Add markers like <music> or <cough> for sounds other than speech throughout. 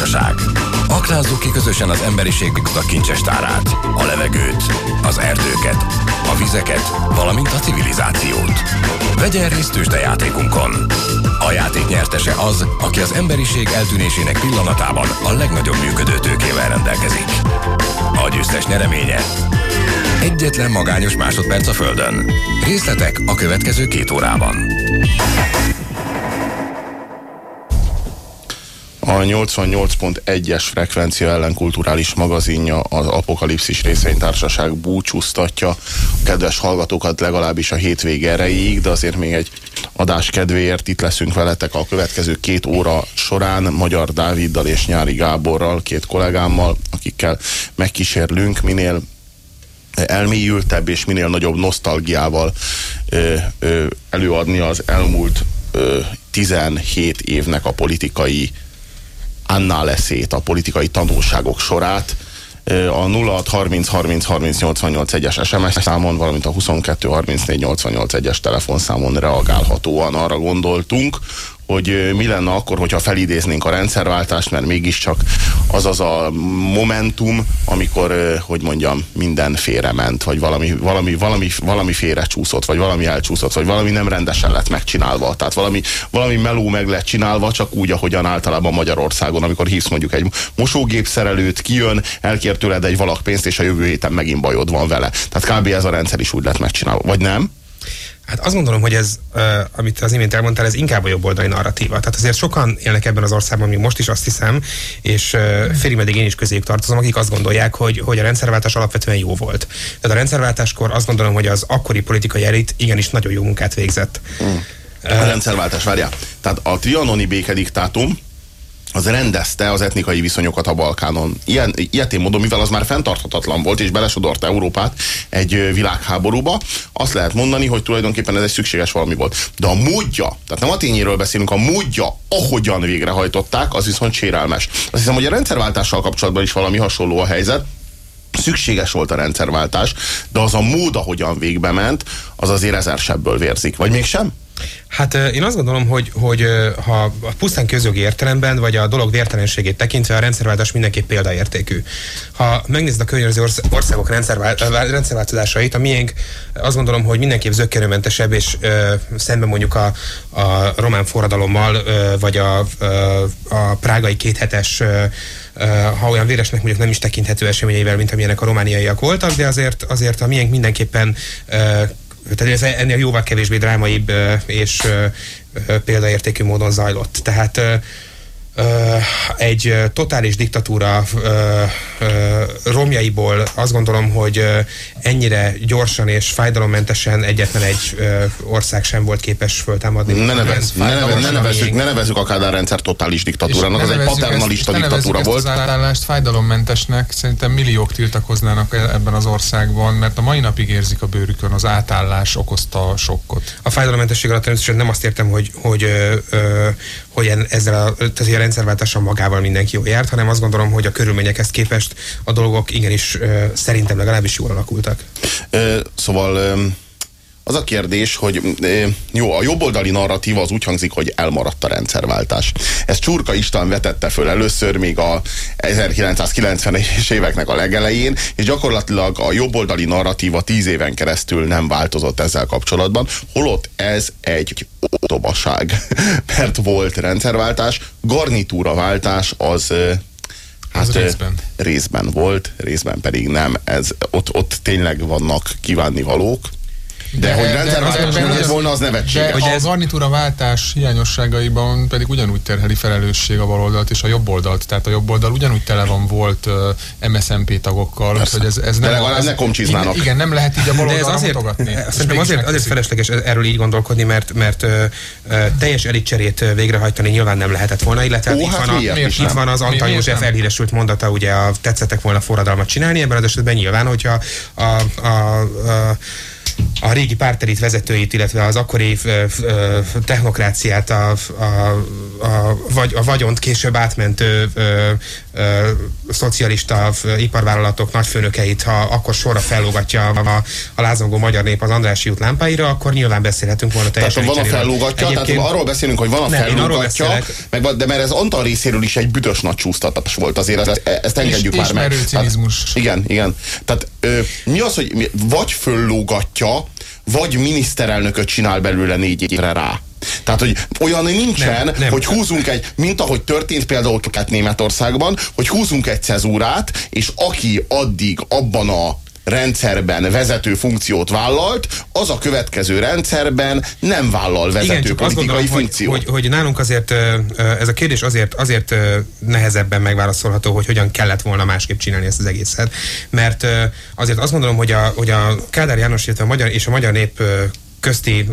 Társaság. Aknázzuk ki közösen az emberiség a kincses tárát, a levegőt, az erdőket, a vizeket, valamint a civilizációt. Vegyen részt játékunkon. A játék nyertese az, aki az emberiség eltűnésének pillanatában a legnagyobb működő tőkével rendelkezik. A győztes nyereménye Egyetlen magányos másodperc a Földön. Részletek a következő két órában. A 88.1-es frekvencia ellenkulturális magazinja az Apokalipszis részvénytársaság búcsúztatja. A kedves hallgatókat legalábbis a hétvég erejéig, de azért még egy adás kedvéért itt leszünk veletek a következő két óra során Magyar Dáviddal és Nyári Gáborral, két kollégámmal, akikkel megkísérlünk minél elmélyültebb és minél nagyobb nosztalgiával ö, ö, előadni az elmúlt ö, 17 évnek a politikai annáleszét, a politikai tanulságok sorát. A 06 30 30 30 88 1-es SMS számon, valamint a 22 34 88 1-es telefonszámon reagálhatóan arra gondoltunk, hogy mi lenne akkor, hogyha felidéznénk a rendszerváltást, mert mégiscsak az az a momentum, amikor, hogy mondjam, minden ment, vagy valami, valami, valami, valami félre csúszott, vagy valami elcsúszott, vagy valami nem rendesen lett megcsinálva. Tehát valami, valami meló meg lett csinálva, csak úgy, ahogyan általában Magyarországon, amikor hívsz mondjuk egy mosógépszerelőt, kijön, elkér tőled egy valak pénzt, és a jövő héten megint bajod van vele. Tehát kb. ez a rendszer is úgy lett megcsinálva. Vagy nem? Hát azt gondolom, hogy ez, amit az imént elmondtál, ez inkább a jobboldali narratíva. Tehát azért sokan élnek ebben az országban, még most is azt hiszem, és félig meddig én is közéjük tartozom, akik azt gondolják, hogy, hogy a rendszerváltás alapvetően jó volt. Tehát a rendszerváltáskor azt gondolom, hogy az akkori politikai elit igenis nagyon jó munkát végzett. Mm. A rendszerváltás, várjál. Tehát a trianoni békediktátum, az rendezte az etnikai viszonyokat a Balkánon. Ilyen, ilyetén módon, mivel az már fenntarthatatlan volt, és belesodort Európát egy világháborúba, azt lehet mondani, hogy tulajdonképpen ez egy szükséges valami volt. De a módja, tehát nem a tényéről beszélünk, a módja, ahogyan végrehajtották, az viszont sérelmes. Azt hiszem, hogy a rendszerváltással kapcsolatban is valami hasonló a helyzet, szükséges volt a rendszerváltás, de az a mód, ahogyan végbe ment, az azért ezer sebből vérzik. Vagy mégsem? Hát én azt gondolom, hogy, hogy ha a pusztán közjogi értelemben, vagy a dolog vértelenségét tekintve a rendszerváltás mindenképp példaértékű. Ha megnézed a környező országok rendszerváltozásait, a miénk azt gondolom, hogy mindenképp zöggenőmentesebb, és ö, szemben mondjuk a, a román forradalommal, ö, vagy a, a prágai kéthetes ö, ha olyan véresnek mondjuk nem is tekinthető eseményeivel, mint amilyenek a romániaiak voltak, de azért, azért a miénk mindenképpen tehát ez ennél jóval kevésbé drámaibb és példaértékű módon zajlott. Tehát egy totális diktatúra romjaiból azt gondolom, hogy ennyire gyorsan és fájdalommentesen egyetlen egy ország sem volt képes föltámadni. Ne, nevez, ne, nevez, ne, nevezzük, ne nevezzük a Kádár rendszer totális diktatúrának, az egy paternalista ezt, diktatúra volt. Ezt az átállást fájdalommentesnek szerintem milliók tiltakoznának e- ebben az országban, mert a mai napig érzik a bőrükön az átállás okozta a sokkot. A fájdalommentesség alatt természetesen nem azt értem, hogy, hogy, hogy, hogy ezzel a, tehát a rendszerváltással magával mindenki jól járt, hanem azt gondolom, hogy a körülményekhez képest a dolgok igenis szerintem legalábbis jól alakultak. Szóval az a kérdés, hogy jó, a jobboldali narratíva az úgy hangzik, hogy elmaradt a rendszerváltás. Ez Csurka István vetette föl először még a 1990-es éveknek a legelején, és gyakorlatilag a jobboldali narratíva tíz éven keresztül nem változott ezzel kapcsolatban, holott ez egy otobaság, <laughs> mert volt rendszerváltás, garnitúraváltás az Hát részben. részben volt, részben pedig nem. Ez, ott, ott tényleg vannak kívánni valók, de, de hogy rendszerváltás nem lett volna, az nevetséges. De a garnitúra váltás hiányosságaiban pedig ugyanúgy terheli felelősség a baloldalt és a jobb oldalt. Tehát a jobb oldal ugyanúgy tele van volt uh, MSZMP tagokkal, Persze. hogy ez, ez nem... De legalább ne komcsiznának. Igen, nem lehet így a baloldalra azért, mutogatni. Szerintem azért, azért felesleges erről így gondolkodni, mert, mert uh, teljes elitcserét végrehajtani nyilván nem lehetett volna, illetve Ó, itt, hát van a, itt van az Antal József elhíresült mondata, ugye a tetszettek volna forradalmat csinálni, ebben az esetben nyilván, hogyha a, a, a, a a régi pártelit vezetőit, illetve az akkori technokráciát, a, a, a, vagy, a vagyont később átmentő szocialista iparvállalatok nagyfőnökeit, ha akkor sorra fellógatja a, a lázongó magyar nép az Andrási út lámpáira, akkor nyilván beszélhetünk volna teljesen. Tehát van a fellógatja, Egyébként... tehát arról beszélünk, hogy van a nem, fellógatja, meg, de mert ez Antal részéről is egy büdös nagy csúsztatás volt azért, ezt, ezt engedjük és, már és meg. Tehát, igen, igen. Tehát ö, mi az, hogy vagy föllógatja, vagy miniszterelnököt csinál belőle négy évre rá. Tehát, hogy olyan nincsen, nem, nem. hogy húzunk egy, mint ahogy történt például Németországban, hogy húzunk egy cezúrát, és aki addig abban a rendszerben vezető funkciót vállalt, az a következő rendszerben nem vállal vezető Igen, politikai gondolom, funkciót. Hogy, hogy, hogy nálunk azért ez a kérdés azért, azért nehezebben megválaszolható, hogy hogyan kellett volna másképp csinálni ezt az egészet. Mert azért azt gondolom, hogy a, hogy a Kádár János, illetve a magyar és a magyar nép közti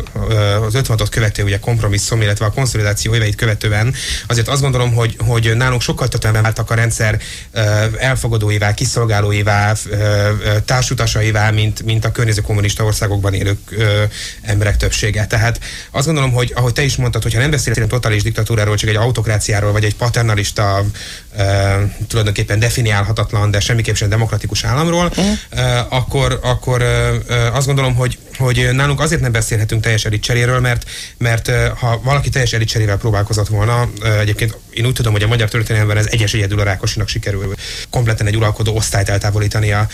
az 56-ot követő ugye kompromisszum, illetve a konszolidáció éveit követően azért azt gondolom, hogy, hogy nálunk sokkal többen váltak a rendszer elfogadóivá, kiszolgálóivá, társutasaivá, mint, mint a környező kommunista országokban élő emberek többsége. Tehát azt gondolom, hogy ahogy te is mondtad, hogyha nem beszélünk totális diktatúráról, csak egy autokráciáról, vagy egy paternalista, tulajdonképpen definiálhatatlan, de semmiképp sem demokratikus államról, mm. akkor, akkor azt gondolom, hogy, hogy nálunk azért nem beszélhetünk teljes elitcseréről, mert, mert ha valaki teljes elitcserével próbálkozott volna, egyébként én úgy tudom, hogy a magyar történelemben ez egyes egyedül a Rákosinak sikerül kompletten egy uralkodó osztályt eltávolítani a,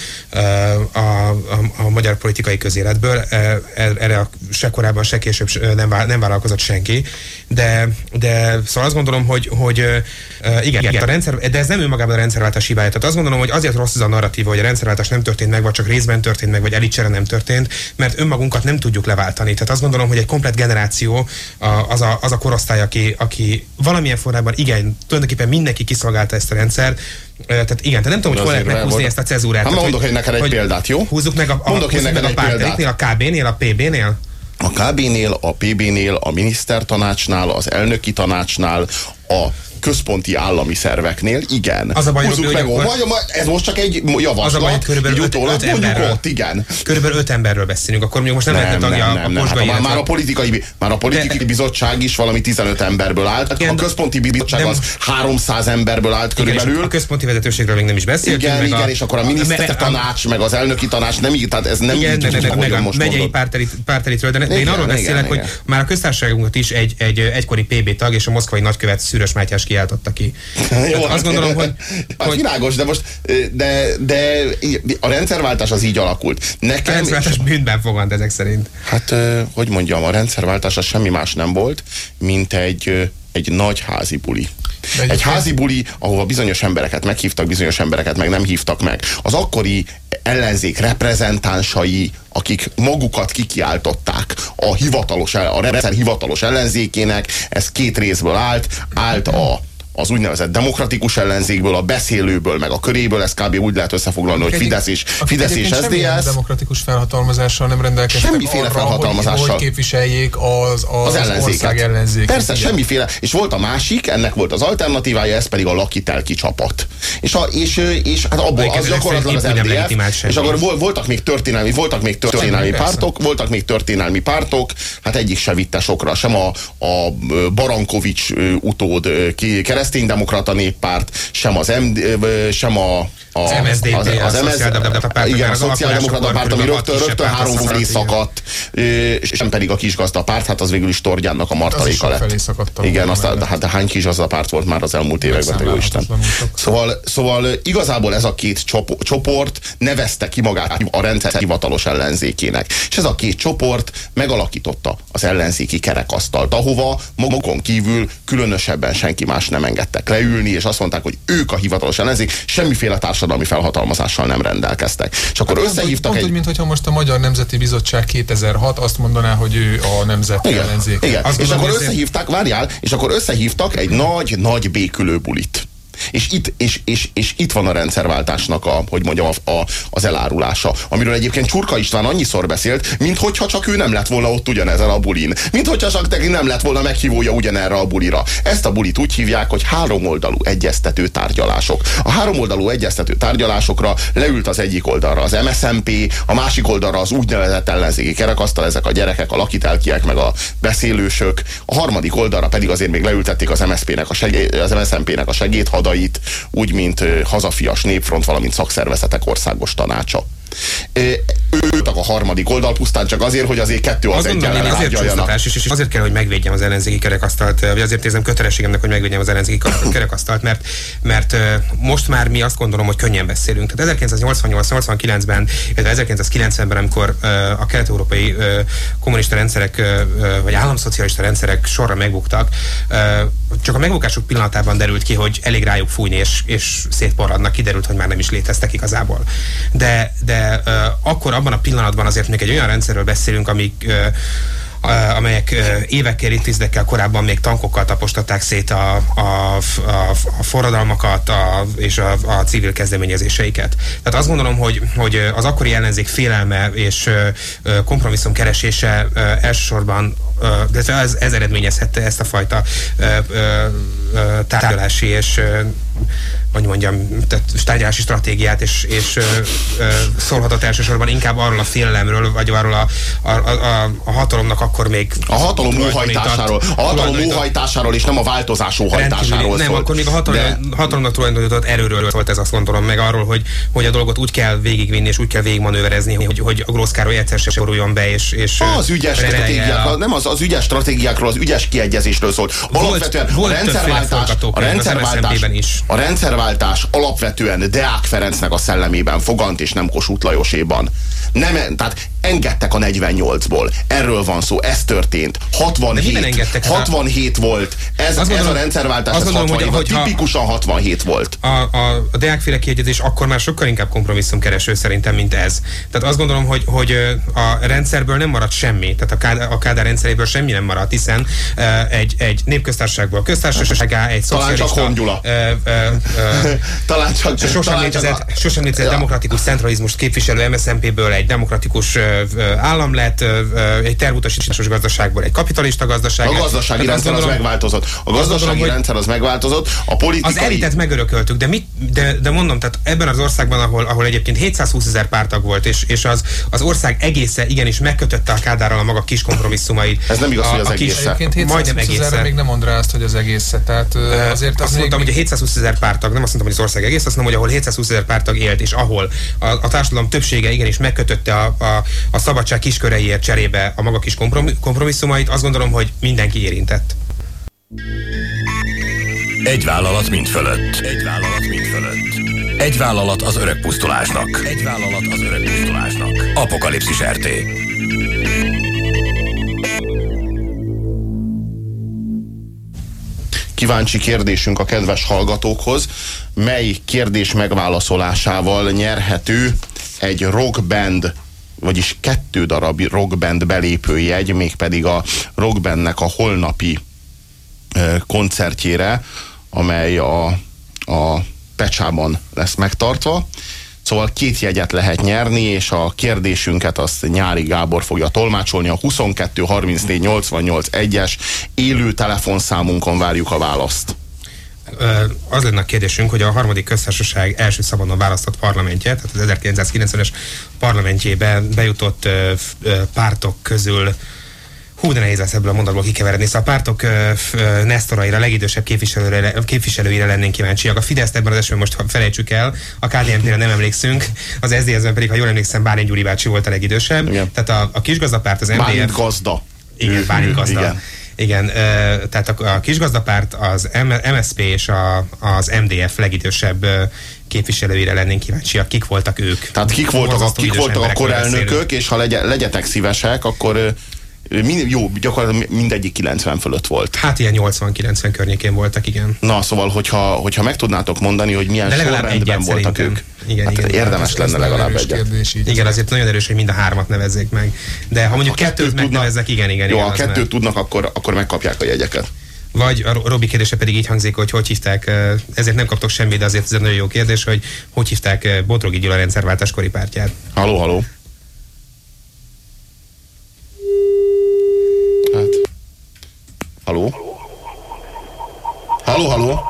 a, a, a magyar politikai közéletből. E, erre se korábban, se később nem, nem vállalkozott senki. De, de szóval azt gondolom, hogy, hogy igen, igen, a rendszer, de ez nem önmagában a rendszerváltás hibája. Tehát azt gondolom, hogy azért rossz az a narratíva, hogy a rendszerváltás nem történt meg, vagy csak részben történt meg, vagy elitcsere nem történt, mert önmagunkat nem tudjuk leváltani. Tehát azt gondolom, hogy egy komplet generáció az a, az a korosztály, aki, aki valamilyen formában igen, tulajdonképpen mindenki kiszolgálta ezt a rendszert, tehát igen, tehát nem tudom, hogy hol lehet meghúzni ezt a cezúrát. Hát mondok én neked egy példát, jó? Húzzuk meg a, a, mondok én neked egy példát. a KB-nél, a PB-nél? A KB-nél, a PB-nél, a minisztertanácsnál, az elnöki tanácsnál, a központi állami szerveknél, igen. Az a baj, hogy meg, hogy ez most csak egy javaslat, az a baj, körülbelül öt, utólag, öt emberről, ott, igen. Körülbelül öt emberről beszélünk, akkor mondjuk most nem, nem lehetne tagja nem, nem, a nem. Hát, már, a politikai, már a politikai de, bizottság is valami 15 emberből állt, igen, a központi bizottság nem, az 300 emberből állt körülbelül. a központi vezetőségről még nem is beszéltünk. Igen, igen, és akkor a miniszter tanács, meg az elnöki tanács, nem így, tehát ez nem igen, így, meg, meg a megyei pártelitről, de én arról beszélek, hogy már a köztársaságunkat is egy egykori PB tag és a moszkvai nagykövet Szűrös Mátyás kiáltotta ki. Jó, hát azt gondolom, hogy... <laughs> Az hogy... világos, de most de, de a rendszerváltás az így alakult. Nekem, a rendszerváltás bűnben fogant ezek szerint. Hát, hogy mondjam, a rendszerváltás az semmi más nem volt, mint egy, egy nagy házi buli. egy, egy házi buli, ahova bizonyos embereket meghívtak, bizonyos embereket meg nem hívtak meg. Az akkori ellenzék reprezentánsai, akik magukat kikiáltották a hivatalos, a rendszer hivatalos ellenzékének, ez két részből állt, állt a az úgynevezett demokratikus ellenzékből, a beszélőből, meg a köréből, ez kb. úgy lehet összefoglalni, hogy Fidesz és, Fidesz és SZDSZ. demokratikus felhatalmazással nem rendelkeztek Semmiféle arra, felhatalmazással. Hogy, hogy képviseljék az, az, az ellenzéket. ország ellenzéket. Persze, igen. semmiféle. És volt a másik, ennek volt az alternatívája, ez pedig a Lakitelki csapat. És, a, és, és hát abból az gyakorlatilag az MDF, és akkor voltak még történelmi, voltak még történelmi Semmi, pártok, persze. voltak még történelmi pártok, hát egyik se vitte sokra, sem a, a Barankovics utód kereszt kereszténydemokrata néppárt, sem az MD, sem a a, az MSZDP, az, az, az, párt, igen, a szociáldemokrata párt, ami rögtön, rögtön három felé szakadt, és sem pedig a kisgazda párt, hát az végül is Tordjánnak a martaléka lett. Igen, azt, de, hát de hány kisgazda párt volt már az elmúlt években, te jó Isten. Szóval, szóval igazából ez a két csoport nevezte ki magát a rendszer hivatalos ellenzékének. És ez a két csoport megalakította az ellenzéki kerekasztalt, ahova magukon kívül különösebben senki más nem engedtek leülni, és azt mondták, hogy ők a hivatalos ellenzék, semmiféle társadalmi felhatalmazással nem rendelkeztek. És akkor hát összehívtak pont, egy... Pont mint hogyha most a Magyar Nemzeti Bizottság 2006 azt mondaná, hogy ő a nemzeti igen, ellenzék. Igen. és akkor összehívták, várjál, és akkor összehívtak egy nagy, nagy békülő bulit És itt, és, és, és itt van a rendszerváltásnak a, hogy mondjam, a, a, az elárulása. Amiről egyébként Csurka István annyiszor beszélt, mint hogyha csak ő nem lett volna ott ugyanezen a bulin. Mint hogyha csak neki nem lett volna meghívója ugyanerre a bulira. Ezt a bulit úgy hívják, hogy háromoldalú egyeztető tárgyalások. A háromoldalú egyeztető tárgyalásokra leült az egyik oldalra az MSMP, a másik oldalra az úgynevezett ellenzéki kerekasztal, ezek a gyerekek, a lakitelkiek, meg a beszélősök. A harmadik oldalra pedig azért még leültették az MSZP-nek a segély, az MSZMP-nek a segédhadait, úgy, mint hazafias népfront, valamint szakszervezetek országos tanácsa ők a harmadik oldal pusztán csak azért, hogy azért kettő az egy ellen azért és, és azért kell, hogy megvédjem az ellenzéki kerekasztalt, vagy azért érzem kötelességemnek, hogy megvédjem az ellenzéki <coughs> kerekasztalt, mert, mert most már mi azt gondolom, hogy könnyen beszélünk. Tehát 1988-89-ben, illetve 1990-ben, amikor a kelet-európai kommunista rendszerek, vagy államszocialista rendszerek sorra megbuktak, csak a megbukásuk pillanatában derült ki, hogy elég rájuk fújni, és, és szétparadnak, kiderült, hogy már nem is léteztek igazából. De, de akkor abban a pillanatban azért még egy olyan rendszerről beszélünk, amik amelyek évekkel, évtizedekkel korábban még tankokkal tapostatták szét a, a, a, a forradalmakat a, és a, a civil kezdeményezéseiket. Tehát azt gondolom, hogy, hogy az akkori ellenzék félelme és kompromisszum keresése elsősorban de ez, ez eredményezhette ezt a fajta tárgyalási és hogy mondjam, tehát tárgyalási stratégiát, és, és ö, ö, szólhatott elsősorban inkább arról a félelemről, vagy arról a, a, a, a hatalomnak akkor még... A hatalom óhajtásáról, a hatalom óhajtásáról, és nem a változás óhajtásáról Nem, akkor még a hatalom, de... hatalomnak tulajdonított erőről volt ez azt gondolom, meg arról, hogy, hogy a dolgot úgy kell végigvinni, és úgy kell végigmanőverezni, hogy, hogy a Grósz Károly egyszer se boruljon be, és, és az ügyes stratégiákról, nem az, az ügyes stratégiákról, az ügyes kiegyezésről szólt. Alapvetően volt, a rendszerváltás, a rendszerváltás, is. A rendszerváltás alapvetően Deák Ferencnek a szellemében fogant, és nem Kossuth Lajoséban. Nem, tehát engedtek a 48-ból. Erről van szó, ez történt. 67, 67 volt. Ez, gondolom, ez a rendszerváltás, ez gondolom, 67, hogy, tipikusan 67 volt. A, a, a Deák-féle kiegyezés akkor már sokkal inkább kompromisszumkereső szerintem, mint ez. Tehát azt gondolom, hogy, hogy a rendszerből nem maradt semmi, tehát a Kádár, a Kádár rendszeréből semmi nem maradt, hiszen egy, egy népköztársaságból köztársaságá, egy szocialista... Talán csak <laughs> talán csak... Sosem talán létezett, csak a, sosem létezett ja. demokratikus centralizmust képviselő MSZNP-ből egy demokratikus állam lett, egy tervutasításos gazdaságból egy kapitalista gazdaság. A gazdasági rendszer gondolom, az megváltozott. A gazdasági gondolom, rendszer az megváltozott, a politikai... Az elitet megörököltük, de, mit, de, de mondom, tehát ebben az országban, ahol, ahol egyébként 720 ezer pártag volt, és, és az, az ország egésze igenis megkötötte a Kádárral a maga kis kompromisszumait. Ez nem igaz, a, hogy az egész. Egyébként majdnem egész. még nem mond rá azt, hogy az egész. Tehát azért azt mondtam, hogy a 720 ezer pártag, nem azt mondtam, hogy az ország egész, azt mondom, hogy ahol 720 ezer pártag élt, és ahol a, a társadalom többsége igenis megkötötte a, a, a szabadság kisköreiért cserébe a maga kis kompromisszumait, azt gondolom, hogy mindenki érintett. Egy vállalat mind fölött. Egy vállalat mind fölött. Egy vállalat az öreg pusztulásnak. Egy vállalat az öreg pusztulásnak. Apokalipszis RT. kíváncsi kérdésünk a kedves hallgatókhoz, mely kérdés megválaszolásával nyerhető egy rockband vagyis kettő darab rockband belépőjegy, mégpedig a rockbandnek a holnapi koncertjére, amely a, a Pecsában lesz megtartva. Szóval két jegyet lehet nyerni, és a kérdésünket azt Nyári Gábor fogja tolmácsolni. A 22 34 88 1-es élő telefonszámunkon várjuk a választ. Az lenne a kérdésünk, hogy a harmadik köztársaság első szabadon választott parlamentje, tehát az 1990-es parlamentjében bejutott pártok közül Hú, de nehéz lesz ebből a mondatból kikeveredni. Szóval a pártok ö, ö, Nesztoraira, legidősebb képviselőre, képviselőire lennénk kíváncsiak. A Fidesz ebben az esetben most felejtsük el, a KDNP-re nem emlékszünk, az SZDSZ-ben pedig, ha jól emlékszem, Bálint Gyuri bácsi volt a legidősebb. Igen. Tehát a, a kisgazdapárt, az MDF... Bálint gazda. Igen, Bálint gazda. Igen. Igen, tehát a, kisgazdapárt, az MSP és a, az MDF legidősebb képviselőire lennénk kíváncsiak, kik voltak ők. Tehát kik voltak, a, kik voltak a korelnökök, és ha legye, legyetek szívesek, akkor Mind, jó, gyakorlatilag mindegyik 90 fölött volt. Hát ilyen 80-90 környékén voltak, igen. Na, szóval, hogyha, hogyha meg tudnátok mondani, hogy milyen De sorrendben voltak szerintem. ők. Igen, hát igen, érdemes hát lenne legalább egyet. Kérdés, igen, azért nagyon erős, hogy mind a hármat nevezzék meg. De ha mondjuk ha kettőt, kettőt megnevezzek, igen, igen. Jó, igen, ha kettőt mert... tudnak, akkor, akkor megkapják a jegyeket. Vagy a Robi kérdése pedig így hangzik, hogy hogy hívták, ezért nem kaptok semmit, de azért ez egy nagyon jó kérdés, hogy hogy hívták Bodrogi Gyula rendszerváltáskori pártját. Haló, haló. Haló? Haló, haló?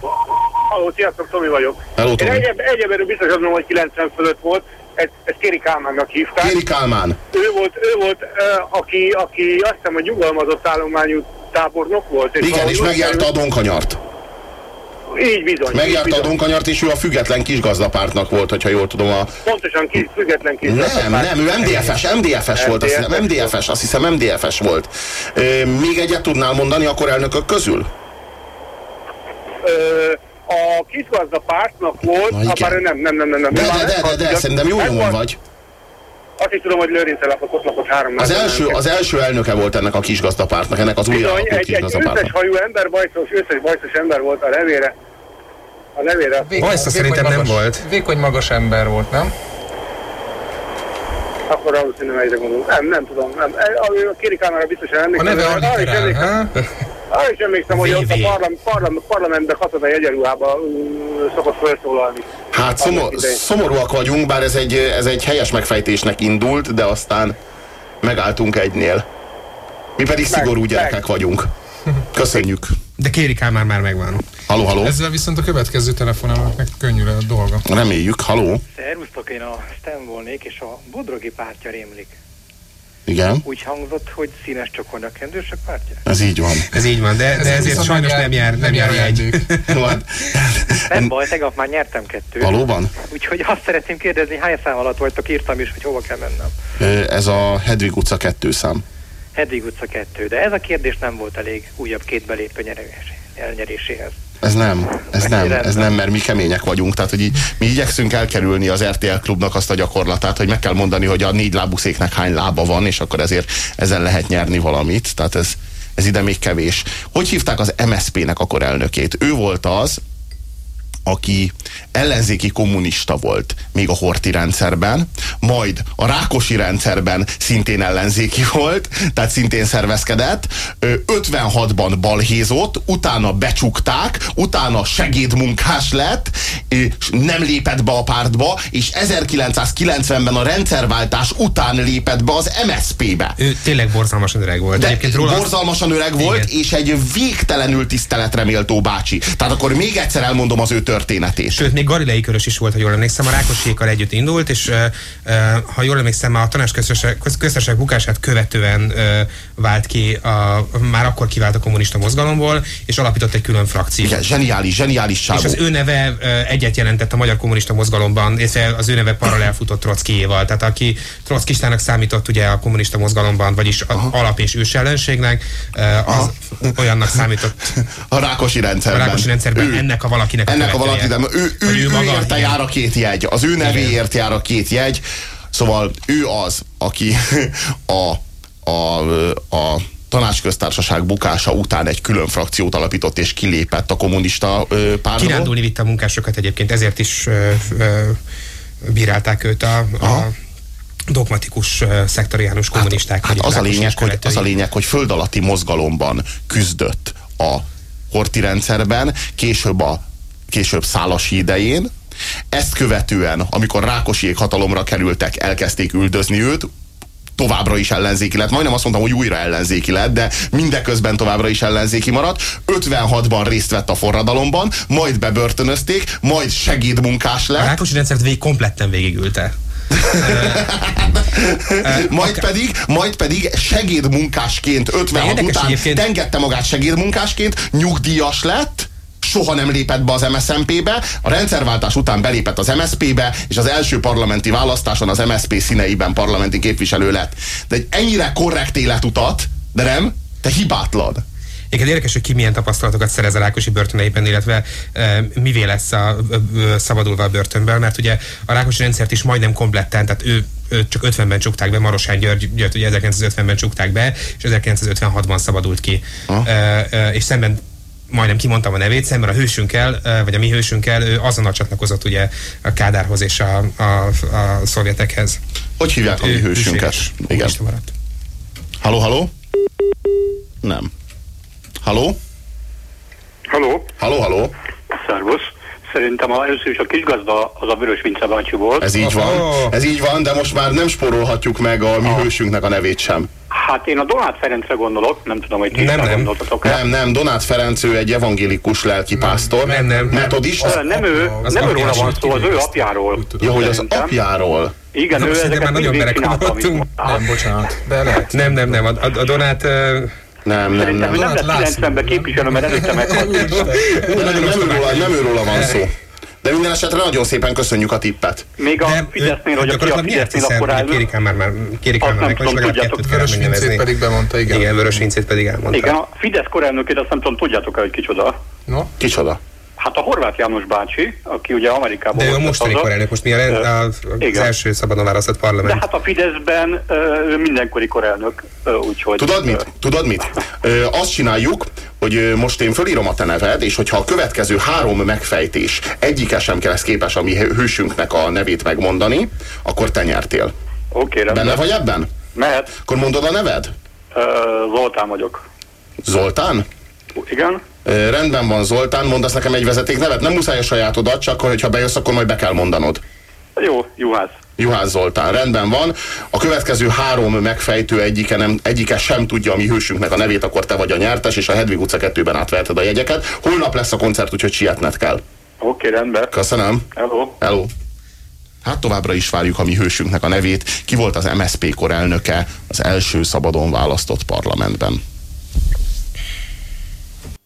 Halló, sziasztok, Tomi vagyok. Hello, Tomi. Én egyeb, egyebben biztos azon, hogy 90 fölött volt, ezt, ezt Kéri Kálmánnak hívták. Kéri Kálmán. Ő volt, ő volt uh, aki, aki azt hiszem, hogy nyugalmazott állományú tábornok volt. Igen, valahogy és megjárta a Donkanyart. Így bizony. így Megjárta a. Donkanyart, és ő a független kisgazdapártnak volt, hogyha jól tudom. A... Pontosan kis, független kis. Nem, nem, ő MDF-es, MDF-es volt, azt hiszem, MDF-es, azt hiszem MDF-es volt. Még egyet tudnál mondani akkor elnökök közül? A kisgazda pártnak volt, Na, nem, nem, nem, nem, nem. De, de, de, de, de, szerintem jó nyomon vagy. Azt is tudom, hogy Lőrince lakott, ott lakott három Az első, az első elnöke volt ennek a kisgazdapártnak, ennek az új egy, egy összes hajú ember, bajszos, összes bajszos ember volt a levére. A levére. Vékony- Bajsza szerintem nem magas- volt. Vékony magas ember volt, nem? Akkor valószínűleg egyre gondolom. Nem, nem tudom. Nem. A, a Kéri Kámára biztosan A emlékszem. neve Arra is alliterál, emlékszem, ha? arra is emlékszem hogy ott a parlam, parlam, parlamentben katonai egyenruhába uh, szokott felszólalni. Hát szomor, szomorúak vagyunk, bár ez egy, ez egy helyes megfejtésnek indult, de aztán megálltunk egynél. Mi pedig szigorú meg. gyerekek vagyunk. Köszönjük. De Kéri Kálmán már megvan. Haló, haló. Ezzel viszont a következő telefonálóknak könnyű a dolga. Reméljük. Haló. Szervusztok, én a STEM volnék, és a Bodrogi pártja rémlik. Igen, Úgy hangzott, hogy színes csokornak kendősök pártja? ez így van. Ez így van, de, Ez de ezért viszont sajnos nem nem jár- jár, nem jár egy. ajándék. Jó, hát, Nem baj, tegnap már nyertem kettőt. valóban? Úgyhogy azt szeretném kérdezni, hány szám alatt vagytok, írtam is, hogy hova kell mennem. Ez a Hedvig utca kettő szám. Hedvig utca 2, de ez a kérdés nem volt elég újabb két belépő nyerés, elnyeréséhez. Ez nem, ez nem, ez nem, mert mi kemények vagyunk. Tehát, hogy így, mi igyekszünk elkerülni az RTL klubnak azt a gyakorlatát, hogy meg kell mondani, hogy a négy lábú széknek hány lába van, és akkor ezért ezen lehet nyerni valamit. Tehát ez, ez ide még kevés. Hogy hívták az MSZP-nek akkor elnökét? Ő volt az, aki ellenzéki kommunista volt még a Horti rendszerben, majd a Rákosi rendszerben szintén ellenzéki volt, tehát szintén szervezkedett, Ö, 56-ban balhézott, utána becsukták, utána segédmunkás lett, és nem lépett be a pártba, és 1990-ben a rendszerváltás után lépett be az MSZP-be. Ő tényleg borzalmasan öreg volt. De Egyébként róla borzalmasan öreg volt, Igen. és egy végtelenül tiszteletre méltó bácsi. Tehát akkor még egyszer elmondom az ő történetét. Sőt, még Galilei Körös is volt, ha jól emlékszem, a Rákosiékkal együtt indult, és ha jól emlékszem, a köztársaság bukását követően vált ki, a, már akkor kivált a kommunista mozgalomból, és alapított egy külön frakciót. Igen, zseniális, zseniális És sávú. az ő neve egyet jelentett a magyar kommunista mozgalomban, és az ő neve paralel futott Trockijéval. Tehát aki Trockistának számított ugye a kommunista mozgalomban, vagyis a alap és ős ellenségnek, az olyannak számított <laughs> A Rákosi a rendszerben. Rákosi rendszerben Ő- ennek a valakinek a ennek a követője. Valakinek, ő, ő, ő, ő maga, érte jár a két jegy, az ő nevéért jár a két jegy, szóval ő az, aki <laughs> a, a, a tanácsköztársaság bukása után egy külön frakciót alapított és kilépett a kommunista pártból. Kirándulni vitte a munkásokat egyébként, ezért is ö, ö, bírálták őt a, a dogmatikus ö, szektoriánus kommunisták. Hát vagy az a, lényeg, hogy, az a lényeg, hogy föld alatti mozgalomban küzdött a Horti rendszerben, később a később Szálasi idején. Ezt követően, amikor Rákosiék hatalomra kerültek, elkezdték üldözni őt, továbbra is ellenzéki lett. Majdnem azt mondtam, hogy újra ellenzéki lett, de mindeközben továbbra is ellenzéki maradt. 56-ban részt vett a forradalomban, majd bebörtönözték, majd segédmunkás A lett. Rákosi rendszert végig kompletten végigülte. <laughs> majd pedig, majd pedig segédmunkásként 56 érdekes után tengette magát segédmunkásként, nyugdíjas lett, soha nem lépett be az MSZMP-be, a rendszerváltás után belépett az MSZP-be, és az első parlamenti választáson az MSZP színeiben parlamenti képviselő lett. De egy ennyire korrekt életutat, de nem, te hibátlan. Igen, érdekes, hogy ki milyen tapasztalatokat szerez a Rákosi börtöneiben, illetve e, mivé lesz a, ö, szabadulva a börtönből, mert ugye a Rákosi rendszert is majdnem kompletten, tehát ő őt csak 50-ben csukták be, Marosán György, György ugye 1950-ben csukták be, és 1956-ban szabadult ki. E, e, és szemben majdnem kimondtam a nevét, szemben a hősünkkel, vagy a mi hősünkkel, ő azonnal csatlakozott ugye a Kádárhoz és a, a, a szovjetekhez. Hogy hívják a mi hősünket? Igen. Haló, haló? Nem. Haló? Haló? Haló, haló. Szervusz. Szerintem a, először is a kisgazda az a Vörös Vince bácsi volt. Ez így van. Oh. Ez így van, de most már nem spórolhatjuk meg a mi hősünknek a nevét sem. Hát én a Donát Ferencre gondolok, nem tudom, hogy ti Nem, nem. gondoltatok Nem, nem, Donát Ferenc, ő egy evangélikus lelkipásztor. Nem, nem. Metodista. Ö, Nem ő, Az nem őről van szó, az ő apjáról. Ja, hogy az apjáról. Igen, Na, ő most ide ezeket már nagyon mondtál. Nem, bocsánat, de lehet. Nem, nem, nem. A, a, a Donát... Uh, Nem, nem, Szerintem nem. nem László, 90-ben képviselő, mert előtte meghalt. Nem, nem, őróla, nem őróla van szó. De minden esetre nagyon szépen köszönjük a tippet. Még a nem, Fidesznél, hogy a gyakorlatilag nyert, Fidesznél akkor áll. Kéri Kálmár már, Kéri Azt Kálmár nem meg, legalább kettőt kell megnevezni. pedig bemondta, igen. Igen, Vörös Vincét pedig elmondta. Igen, a Fidesz korelnökét azt nem tudom, tudjátok-e, hogy kicsoda? No? Kicsoda? Hát a Horváth János bácsi, aki ugye Amerikában De ő a mostani korelnök, most mi a, Ö, a, az igen. első szabadon választott De parlament. hát a Fideszben ö, ő mindenkori korelnök, úgyhogy... Tudod mit? Tudod mit? Ö, azt csináljuk, hogy most én fölírom a te neved, és hogyha a következő három megfejtés egyike sem lesz képes a mi hősünknek a nevét megmondani, akkor te nyertél. Oké, rendben. Benne vagy ebben? Mehet. Akkor mondod a neved? Ö, Zoltán vagyok. Zoltán? Igen? Ö, rendben van Zoltán, mondasz nekem egy vezeték nevet? Nem muszáj a sajátodat, csak hogyha bejössz, akkor majd be kell mondanod. Jó, Juhász. Juhász Zoltán, rendben van. A következő három megfejtő egyike, nem, egyike sem tudja a mi hősünknek a nevét, akkor te vagy a nyertes, és a Hedvig utca 2-ben átverted a jegyeket. Holnap lesz a koncert, úgyhogy sietned kell. Oké, rendben. Köszönöm. Hello. Hello. Hát továbbra is várjuk a mi hősünknek a nevét. Ki volt az MSZP korelnöke az első szabadon választott parlamentben?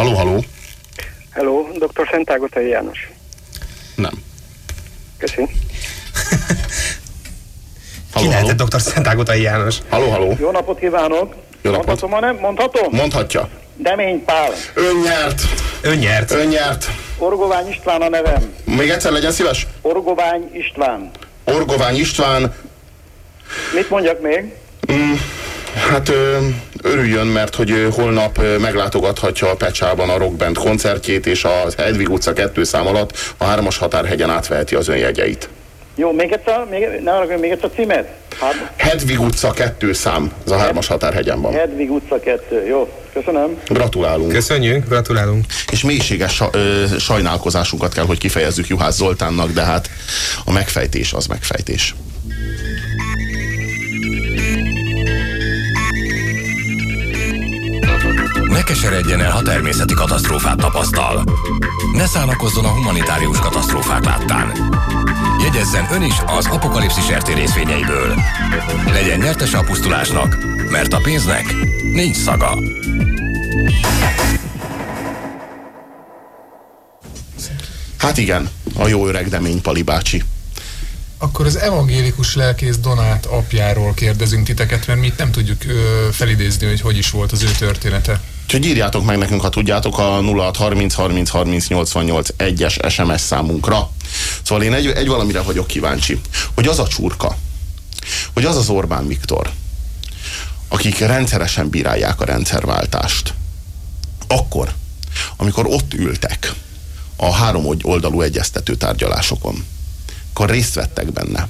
Haló, haló. Hello, dr. Szentágotai János. Nem. Köszi. <laughs> Ki lehetett dr. Szentágotai János? Haló, haló. Jó napot kívánok! Jó napot. Mondhatom, ha nem? Mondhatom? Mondhatja. Demény Pál. Ön nyert. Ön nyert. Ön nyert. Orgovány István a nevem. Még egyszer legyen szíves. Orgovány István. Orgovány István. Mit mondjak még? Hát ö, örüljön, mert hogy holnap meglátogathatja a Pecsában a rockband koncertjét, és a Hedvig utca 2 szám alatt a hármas határhegyen átveheti az önjegyeit. Jó, még egyszer, még, ne arra, még egyszer a címet? Hát, Hedvig utca 2 szám, ez a hármas határhegyen van. Hedvig utca 2. Jó, köszönöm. Gratulálunk. Köszönjük, gratulálunk. És mélységes ö, sajnálkozásunkat kell, hogy kifejezzük Juhász Zoltánnak, de hát a megfejtés az megfejtés. Ne keseredjen el, ha természeti katasztrófát tapasztal. Ne szánakozzon a humanitárius katasztrófák láttán. Jegyezzen ön is az apokalipszis RT részvényeiből. Legyen nyertes a pusztulásnak, mert a pénznek nincs szaga. Hát igen, a jó öreg Demény Pali bácsi. Akkor az evangélikus lelkész Donát apjáról kérdezünk titeket, mert mi itt nem tudjuk ö, felidézni, hogy hogy is volt az ő története. Úgyhogy írjátok meg nekünk, ha tudjátok, a 0630 30 30 88 1-es SMS számunkra. Szóval én egy, egy valamire vagyok kíváncsi, hogy az a csurka, hogy az az Orbán Viktor, akik rendszeresen bírálják a rendszerváltást, akkor, amikor ott ültek a három oldalú egyeztető tárgyalásokon, akkor részt vettek benne,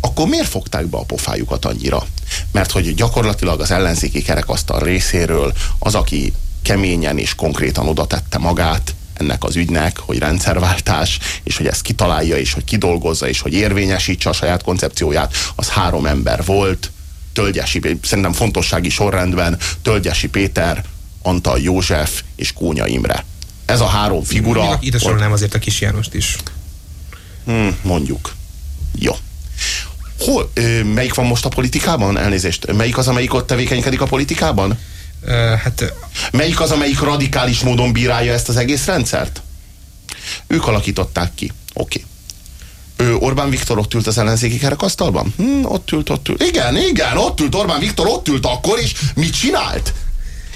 akkor miért fogták be a pofájukat annyira? Mert hogy gyakorlatilag az ellenzéki kerekasztal részéről az, aki keményen és konkrétan oda tette magát ennek az ügynek, hogy rendszerváltás, és hogy ezt kitalálja, és hogy kidolgozza, és hogy érvényesítse a saját koncepcióját, az három ember volt, Tölgyesi, szerintem fontossági sorrendben, Tölgyesi Péter, Antal József és Kónya Imre. Ez a három figura. Ide sorolnám azért a kis Jánost is. Hmm, mondjuk. Jó. Hol, ö, melyik van most a politikában? Elnézést. Melyik az, amelyik ott tevékenykedik a politikában? Uh, hát Melyik az, amelyik radikális módon bírálja ezt az egész rendszert? Ők alakították ki. Oké. Okay. Orbán Viktor ott ült az ellenzéki kerekasztalban? Hm, ott ült, ott ült. Igen, igen, ott ült Orbán Viktor, ott ült akkor, és mit csinált?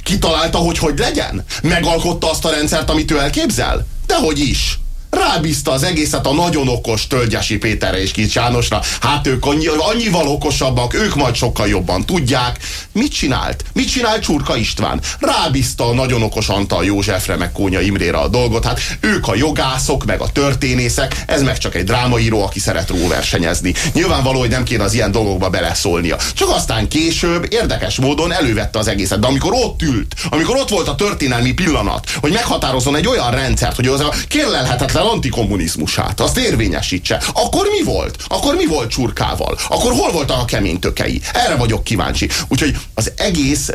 Kitalálta, hogy hogy legyen? Megalkotta azt a rendszert, amit ő elképzel? Dehogy is rábízta az egészet a nagyon okos Tölgyesi Péterre és Kis Jánosra. Hát ők annyi, annyival okosabbak, ők majd sokkal jobban tudják. Mit csinált? Mit csinált Csurka István? Rábízta a nagyon okos Antal Józsefre, meg Kónya Imrére a dolgot. Hát ők a jogászok, meg a történészek, ez meg csak egy drámaíró, aki szeret róversenyezni. Nyilvánvaló, hogy nem kéne az ilyen dolgokba beleszólnia. Csak aztán később érdekes módon elővette az egészet. De amikor ott ült, amikor ott volt a történelmi pillanat, hogy meghatározzon egy olyan rendszert, hogy az a kérlelhetetlen antikommunizmusát, azt érvényesítse. Akkor mi volt? Akkor mi volt csurkával? Akkor hol voltak a kemény tökei? Erre vagyok kíváncsi. Úgyhogy az egész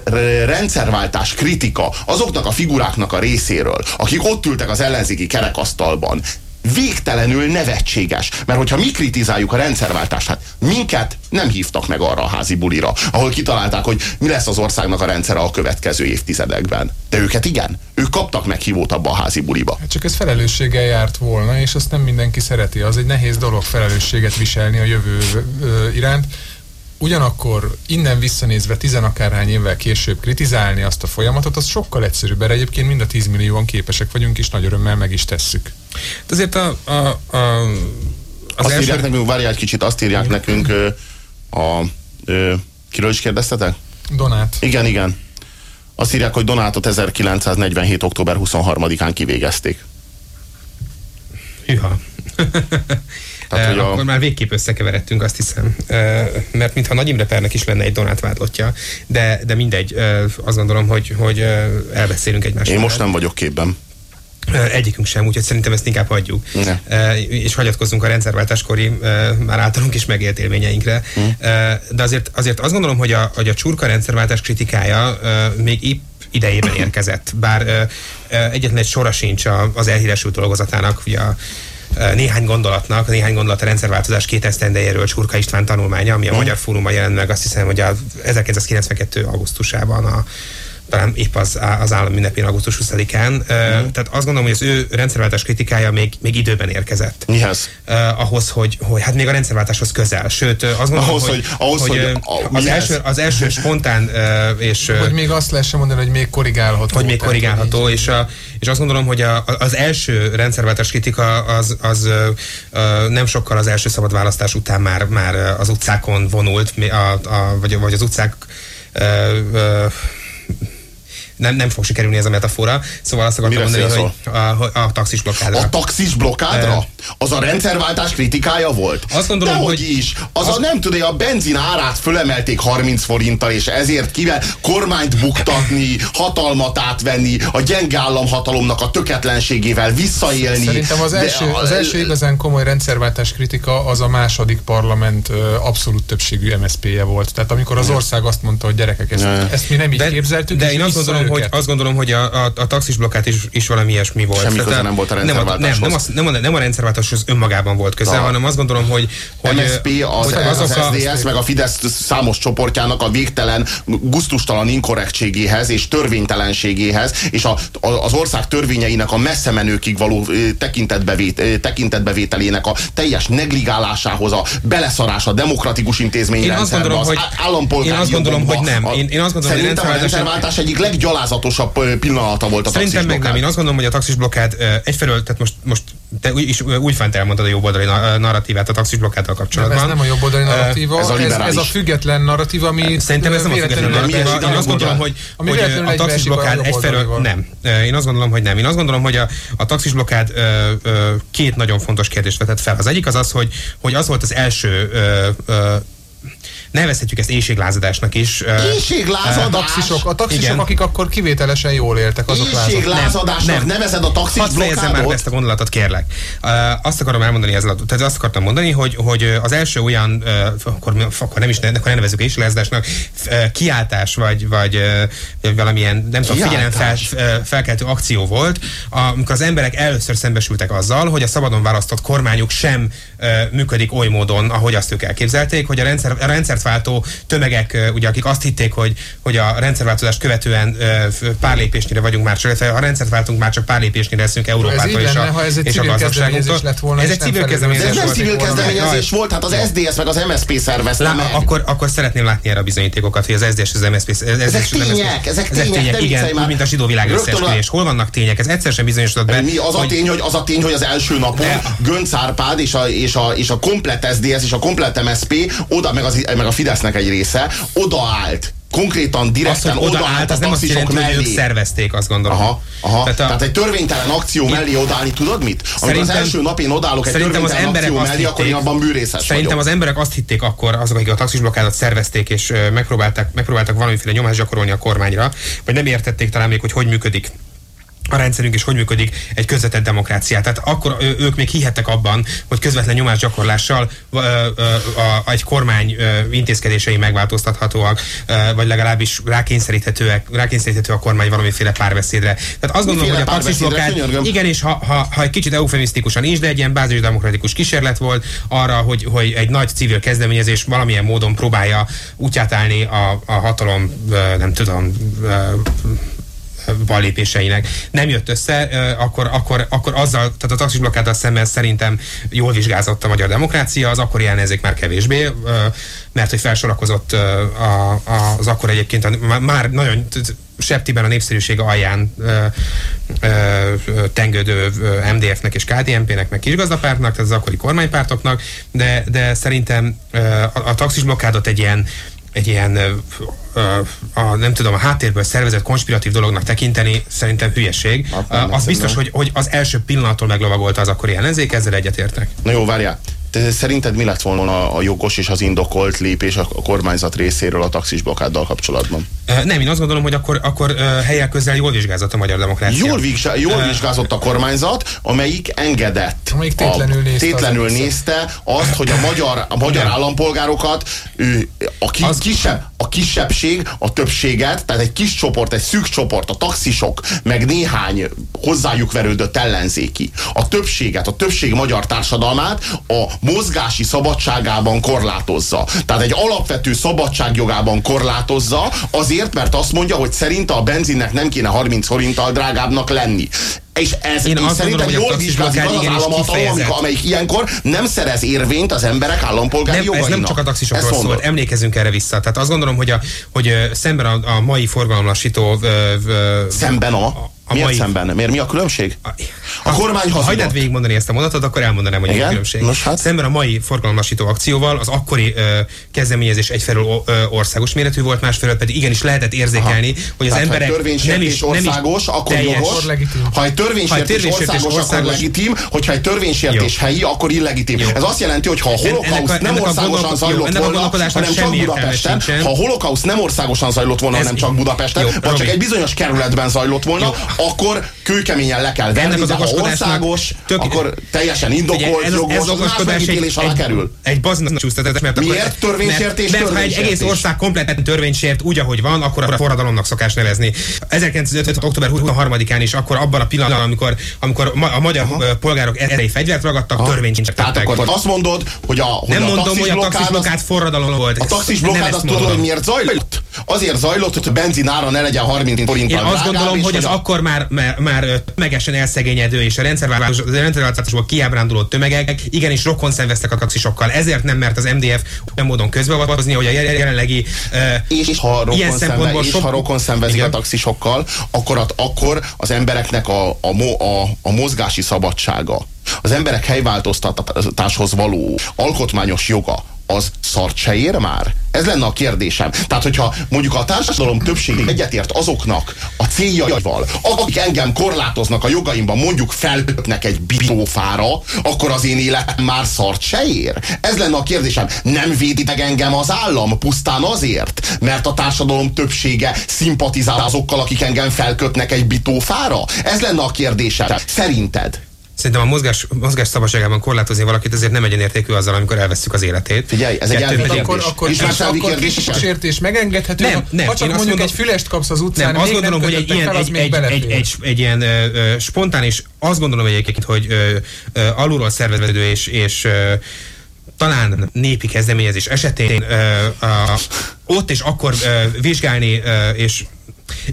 rendszerváltás kritika azoknak a figuráknak a részéről, akik ott ültek az ellenzéki kerekasztalban, végtelenül nevetséges. Mert hogyha mi kritizáljuk a rendszerváltást, hát minket nem hívtak meg arra a házi bulira, ahol kitalálták, hogy mi lesz az országnak a rendszere a következő évtizedekben. De őket igen, ők kaptak meghívót abba a házi buliba. Hát csak ez felelősséggel járt volna, és azt nem mindenki szereti. Az egy nehéz dolog felelősséget viselni a jövő iránt. Ugyanakkor innen visszanézve tizenakárhány évvel később kritizálni azt a folyamatot, az sokkal egyszerűbb, mert egyébként mind a 10 millióan képesek vagyunk, és nagy örömmel meg is tesszük. De azért a, a, a az azt első... írják nekünk, várj egy kicsit, azt írják igen. nekünk a, a, a kiről is kérdeztetek? Donát. Igen, igen. Azt írják, hogy Donátot 1947. október 23-án kivégezték. Hűha. <laughs> Tehát, hogy a... Akkor már végképp összekeveredtünk, azt hiszem. Mert mintha Nagy Imre Pernek is lenne egy Donát vádlottja, de, de mindegy, azt gondolom, hogy, hogy elbeszélünk egymásról. Én most nem vagyok képben. Egyikünk sem, úgyhogy szerintem ezt inkább hagyjuk. Ne. És hagyatkozzunk a rendszerváltáskori már általunk is megélt élményeinkre. Hm. De azért, azért azt gondolom, hogy a, hogy a csurka rendszerváltás kritikája még épp idejében érkezett. Bár egyetlen egy sora sincs az elhíresült dolgozatának, ugye a néhány gondolatnak, néhány gondolat a rendszerváltozás két esztendejéről Csurka István tanulmánya, ami a mm. Magyar Fórumban jelent meg, azt hiszem, hogy a 1992. augusztusában a talán épp az, az állam ünnepén augusztus 20-án. Mm. Tehát azt gondolom, hogy az ő rendszerváltás kritikája még, még időben érkezett. Mihez? Uh, ahhoz, hogy, hogy hát még a rendszerváltáshoz közel. Sőt, azt gondolom, ahhoz, hogy, hogy, ahhoz, hogy, hogy a, az, első, az első spontán uh, és... Hogy még azt lehessen mondani, hogy még korrigálható. Hogy még korrigálható, és, a, és azt gondolom, hogy a, az első rendszerváltás kritika az, az uh, nem sokkal az első szabad választás után már, már az utcákon vonult, a, a, vagy, vagy az utcák uh, uh, nem, nem fog sikerülni ez a metafora. Szóval azt akartam mondani, hogy a, a taxis blokkádra. A taxis blokkádra? Az a rendszerváltás kritikája volt? Azt gondolom, Dehogy hogy is. Az, az a nem tudom, a benzin árát fölemelték 30 forinttal, és ezért kivel kormányt buktatni, hatalmat átvenni, a gyenge államhatalomnak a töketlenségével visszaélni. Szerintem az első, a, az első igazán komoly rendszerváltás kritika az a második parlament abszolút többségű MSZP-je volt. Tehát amikor az ország azt mondta, hogy gyerekek, ezt, ezt mi nem így de, képzeltük, de én azt gondolom, hogy, azt gondolom, hogy a, a, a taxis blokkát is, is valami ilyesmi volt. Semmi köze nem volt a rendszerváltáshoz. Nem, nem, nem, a, nem a rendszerváltáshoz önmagában volt köze, a, hanem azt gondolom, hogy... hogy MSZP, az, hogy az, az, SZDSZ, meg a Fidesz számos csoportjának a végtelen, guztustalan inkorrektségéhez és törvénytelenségéhez, és a, a, az ország törvényeinek a messze menőkig való tekintetbevét, tekintetbevételének a teljes negligálásához, a beleszarás a demokratikus intézményrendszerbe, az hogy, állampolgári Én azt gondolom, hogy nem. Én, én azt gondolom, hogy a rendszerváltás egyik leggyalázatosabb leggyalázatosabb pillanata volt a Szerintem meg nem. Én azt gondolom, hogy a taxisblokkád egyfelől, tehát most, most te is úgy fánt elmondtad a jobboldali narratívát a taxisblokkáttal kapcsolatban. Nem, ez nem a jobboldali narratíva, ez a, ez, ez a független narratíva, ami Szerintem ez nem a független narratíva. Én azt gondolom, hogy, hogy a taxisblokkád egyfelől nem. Én azt gondolom, hogy nem. Én azt gondolom, hogy a, a taxisblokkád két nagyon fontos kérdést vetett fel. Az egyik az az, hogy, hogy az volt az első nevezhetjük ezt éjséglázadásnak is. Éjséglázadás? A taxisok, a taxisok Igen. akik akkor kivételesen jól éltek, azok Éjséglázadásnak nem, nem. nevezed a taxis Hadd fejezzem már ezt a gondolatot, kérlek. Azt akarom elmondani ezzel, tehát azt akartam mondani, hogy, hogy az első olyan, akkor, akkor nem is akkor nem nevezük éjséglázadásnak, kiáltás, vagy, vagy uh, valamilyen, nem tudom, figyelem fel, felkeltő akció volt, amikor az emberek először szembesültek azzal, hogy a szabadon választott kormányuk sem működik oly módon, ahogy azt ők elképzelték, hogy a rendszer, a rendszer rendszert váltó tömegek, ugye, akik azt hitték, hogy, hogy a rendszerváltozást követően pár lépésnyire vagyunk már, csak, ha rendszert váltunk, már csak pár lépésnyire leszünk Európától és lenne, a, ha ez egy és a civil kezdeményezés gazdaságunktól. lett volna, Ez egy nem civil De ez kezdeményezés nem volt. civil kezdeményezés volt, hát az SDS meg az MSZP szervezte Lá, meg. akkor, akkor szeretném látni erre a bizonyítékokat, hogy az SZDS és az MSZP... Ez, ez Ezek tények, ezek tények, igen, mint a zsidó világ a- összeesküvés. Hol vannak tények? Ez egyszer sem bizonyosodott be. Mi az a, tény, hogy az a tény, hogy az első napon Gönc Árpád és a, és, a, és a komplet SDS és a komplet MSP, oda, meg, az, meg a Fidesznek egy része, odaállt. Konkrétan, az, direkten odaállt, odaállt az a nem azt jelenti, hogy ők mellé. szervezték, azt gondolom. Aha, aha. Tehát, a- Tehát egy törvénytelen akció mellé odállni, tudod mit? Amikor Szerintem- az első nap én odállok egy az törvénytelen emberek akció mellé, akkor én hitték- abban bűrészes Szerintem vagyok. az emberek azt hitték akkor, azok, akik a taxisblokkádot szervezték és megpróbáltak, megpróbáltak valamiféle nyomást gyakorolni a kormányra, vagy nem értették talán még, hogy hogy működik a rendszerünk és hogy működik egy közvetett demokrácia. Tehát akkor ők még hihettek abban, hogy közvetlen nyomásgyakorlással ö, ö, a, egy kormány ö, intézkedései megváltoztathatóak, vagy legalábbis rákényszeríthetőek, rákényszeríthető a kormány valamiféle párbeszédre. Tehát azt gondolom, hogy a könyörgöm? igen, és ha, ha, ha egy kicsit eufemisztikusan is, de egy ilyen bázis demokratikus kísérlet volt arra, hogy, hogy egy nagy civil kezdeményezés valamilyen módon próbálja útját állni a, a hatalom, nem tudom, ballépéseinek nem jött össze, akkor, akkor, akkor azzal, tehát a taxisblokkáddal szemben szerintem jól vizsgázott a magyar demokrácia, az akkori ellenzék már kevésbé, mert hogy felsorakozott az akkor egyébként már nagyon septiben a népszerűség alján ö, ö, tengődő MDF-nek és KDNP-nek, meg kisgazdapártnak, tehát az akkori kormánypártoknak, de, de szerintem ö, a, a taxisblokkádot egy ilyen egy ilyen ö, a, nem tudom, a háttérből szervezett konspiratív dolognak tekinteni szerintem hülyeség. Hát az biztos, hogy, hogy az első pillanattól meglovagolta az akkori ellenzék, ezzel egyetértek. Na jó, várjál. Te szerinted mi lett volna a jogos és az indokolt lépés a kormányzat részéről a taxisblokkáddal kapcsolatban? Ö, Nem, én azt gondolom, hogy akkor, akkor helyek közel jól vizsgázott a magyar demokrácia. Jól, vizsgá, jól vizsgázott a kormányzat, amelyik engedett. Amelyik tétlenül a, nézte tétlenül az nézte azt, hogy a magyar, a magyar állampolgárokat, ő, a, ki, Az- kisebb, a kisebbség, a többséget, tehát egy kis csoport, egy szűk csoport, a taxisok, meg néhány hozzájuk verődött ellenzéki, a többséget, a többség magyar társadalmát a mozgási szabadságában korlátozza. Tehát egy alapvető szabadságjogában korlátozza, azért, mert azt mondja, hogy szerinte a benzinnek nem kéne 30 forinttal drágábbnak lenni. És ez Én én szerintem gondolom, jól vizsgázik az államhatalom, amelyik ilyenkor nem szerez érvényt az emberek állampolgári nem, ez jogainak. nem csak a taxisokról mondod. szólt, emlékezünk erre vissza. Tehát azt gondolom, hogy, a, hogy szemben a, a mai forgalomlassító... ö, ö, Szemben a... a Miért mai- szemben? Miért mi a különbség? A kormány Ha hazudott. hagyd végigmondani ezt a mondatot, akkor elmondanám, hogy mi a Igen? különbség. Nos, hát. Szemben a mai forgalomlassító akcióval az akkori ö, kezdeményezés egyfelől ö, országos méretű volt, másfelől pedig igenis lehetett érzékelni, hogy az Tehát, emberek ha egy nem törvénysértés is, nem is országos, akkor teljes- jogos. Legitim. Ha egy törvénysértés, törvénysértés országos, akkor országos- legitim. Hogyha egy törvénysértés Jó. helyi, akkor illegitim. Jó. Ez azt jelenti, hogy ha a a- holokauszt nem a országosan zajlott a volna, hanem csak Budapesten, ha a holokauszt nem országosan zajlott volna, hanem csak Budapesten, vagy csak egy bizonyos kerületben zajlott volna. Akkor kőkeményen le kell venni, az de ha országos, tök- akkor teljesen indokolt, ez, jogos, ez az más megítélés alá kerül. egy baznak csúsztatás, mert Miért? akkor, Törvénysértés, mert, mert ha egy egész ország kompletten törvénysért úgy, ahogy van, akkor a forradalomnak szokás nevezni. 1955. október 23-án is, akkor abban a pillanatban, amikor, amikor a magyar Aha. polgárok erei fegyvert ragadtak, törvényt Tehát akkor azt mondod, hogy a, hogy Nem a mondom, hogy a az- taxisblokkád forradalom volt. A taxisblokkád Nem azt tudod, hogy miért zajlott? Azért zajlott, hogy a benzinára ne legyen 30 Én forinttal azt drágább, gondolom, hogy az a- akkor már, már, már tömegesen elszegényedő és a rendszerváltásból kiábránduló tömegek igenis rokon szenveztek a taxisokkal. Ezért nem mert az MDF olyan módon közbeavatkozni, hogy a jel- jelenlegi ö, és ha rokon, ilyen szempontból és sok- ha rokon szenvezik Igen. a taxisokkal, akkor, at- akkor az embereknek a, a, a, a mozgási szabadsága, az emberek helyváltoztatáshoz való alkotmányos joga, az szart se ér már? Ez lenne a kérdésem. Tehát, hogyha mondjuk a társadalom többség egyetért azoknak a céljaival, akik engem korlátoznak a jogaimban, mondjuk felkötnek egy bitófára, akkor az én életem már szart se ér? Ez lenne a kérdésem. Nem védi engem az állam pusztán azért, mert a társadalom többsége szimpatizál azokkal, akik engem felkötnek egy bitófára? Ez lenne a kérdésem. Szerinted? Szerintem a mozgás, mozgás szabadságában korlátozni valakit ezért nem egyenértékű azzal, amikor elveszük az életét. Figyelj, ez egy elvi pedig-. Akkor, akkor, És már és elvi akkor kérdés kis is. sértés megengedhető, Nem, ha- nem, ha csak mondjuk mondom- egy fülest kapsz az utcán, Nem, azt még gondolom, nem hogy egy ilyen, fel, az egy, egy, egy, belefér. egy, egy ilyen ö, ö, spontán és azt gondolom egyébként, hogy ö, ö, alulról szerveződő és, és ö, talán népi kezdeményezés esetén ö, a, ott és akkor ö, vizsgálni, ö, és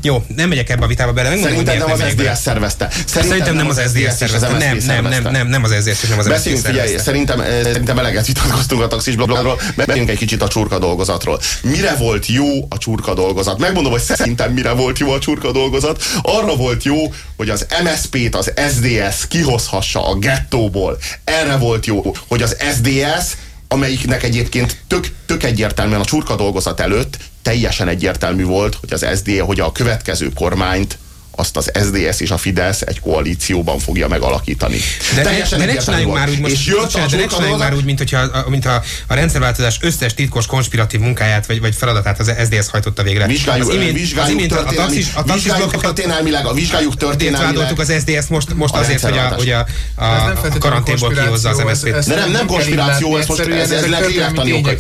jó, nem megyek ebbe a vitába bele. Megmondom, Szerintem nem az. SDS szervezte. Szerintem nem az az szervezte. Nem, nem, nem, nem, nem az SDS és nem az Beszéljünk, figyelj, szerintem, eh, szerintem eleget vitatkoztunk a taxis blogról, beszéljünk egy kicsit a csurka dolgozatról. Mire volt jó a csurka dolgozat? Megmondom, hogy szerintem mire volt jó a csurka dolgozat. Arra volt jó, hogy az MSZP-t az SDS kihozhassa a gettóból. Erre volt jó, hogy az SDS amelyiknek egyébként tök, tök egyértelműen a csurka dolgozat előtt teljesen egyértelmű volt, hogy az SD, hogy a következő kormányt azt az SDS és a Fidesz egy koalícióban fogja megalakítani. De, ne, Teljesen de ne egyértelmű csináljuk volt. már úgy most, és jött bocsánat, a de ne csurka csináljuk már úgy, mint, hogyha, a- mint a, a rendszerváltozás összes titkos konspiratív munkáját vagy, vagy feladatát az SDS hajtotta végre. Vizsgáljuk, az imént, az imént a, a taxis, a taxis vizsgáljuk történelmileg, a vizsgáljuk történelmileg. az SDS most, most A azért, hogy a, hogy a, a, Ez a karanténból kihozza az MSZP-t. ez- De nem- nem konspiráció, ez most- ez- ez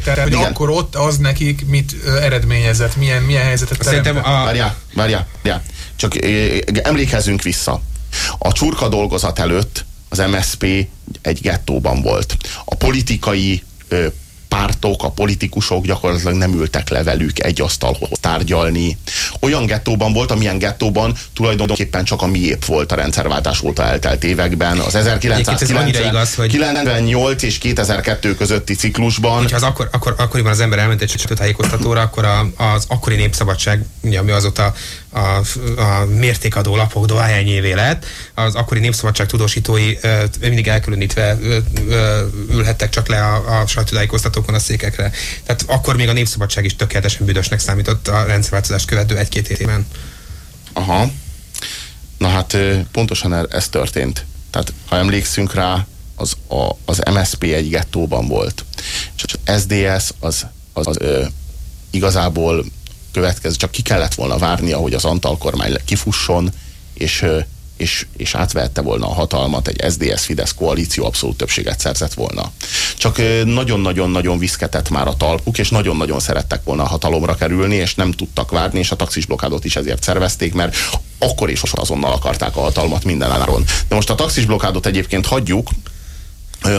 tehát, hogy akkor ott az nekik mit eredményezett, milyen, milyen helyzetet Szerintem teremtett. a, Várjál, várjál, várjál. Csak emlékezzünk vissza. A csurka dolgozat előtt az MSP egy gettóban volt. A politikai ö, pártok, a politikusok gyakorlatilag nem ültek le velük egy asztalhoz tárgyalni. Olyan gettóban volt, amilyen gettóban tulajdonképpen csak a miép volt a rendszerváltás óta eltelt években. Az Egyébként ez annyira igaz, hogy- 1998 és 2002 közötti ciklusban hogyha az akkor, akkor, akkoriban az ember elment egy sajtótájékoztatóra, akkor a, az akkori népszabadság, ugye, ami azóta a, a mértékadó lapok dohányévé lett, az akkori népszabadság tudósítói ö, mindig elkülönítve ö, ö, ülhettek csak le a, a sajtótájékoztatókon a székekre. Tehát akkor még a népszabadság is tökéletesen büdösnek számított a rendszerváltozást követő egy-két évben. Aha. Na hát pontosan e- ez történt. Tehát ha emlékszünk rá, az, a, az MSP egy gettóban volt. És az SDS az, az, az ö, igazából következő, csak ki kellett volna várni, ahogy az Antal kormány kifusson, és, és, és átvette volna a hatalmat, egy SDS-Fidesz koalíció abszolút többséget szerzett volna. Csak nagyon-nagyon-nagyon viszketett már a talpuk, és nagyon-nagyon szerettek volna a hatalomra kerülni, és nem tudtak várni, és a taxisblokkádot is ezért szervezték, mert akkor is azonnal akarták a hatalmat minden áron. De most a taxisblokkádot egyébként hagyjuk,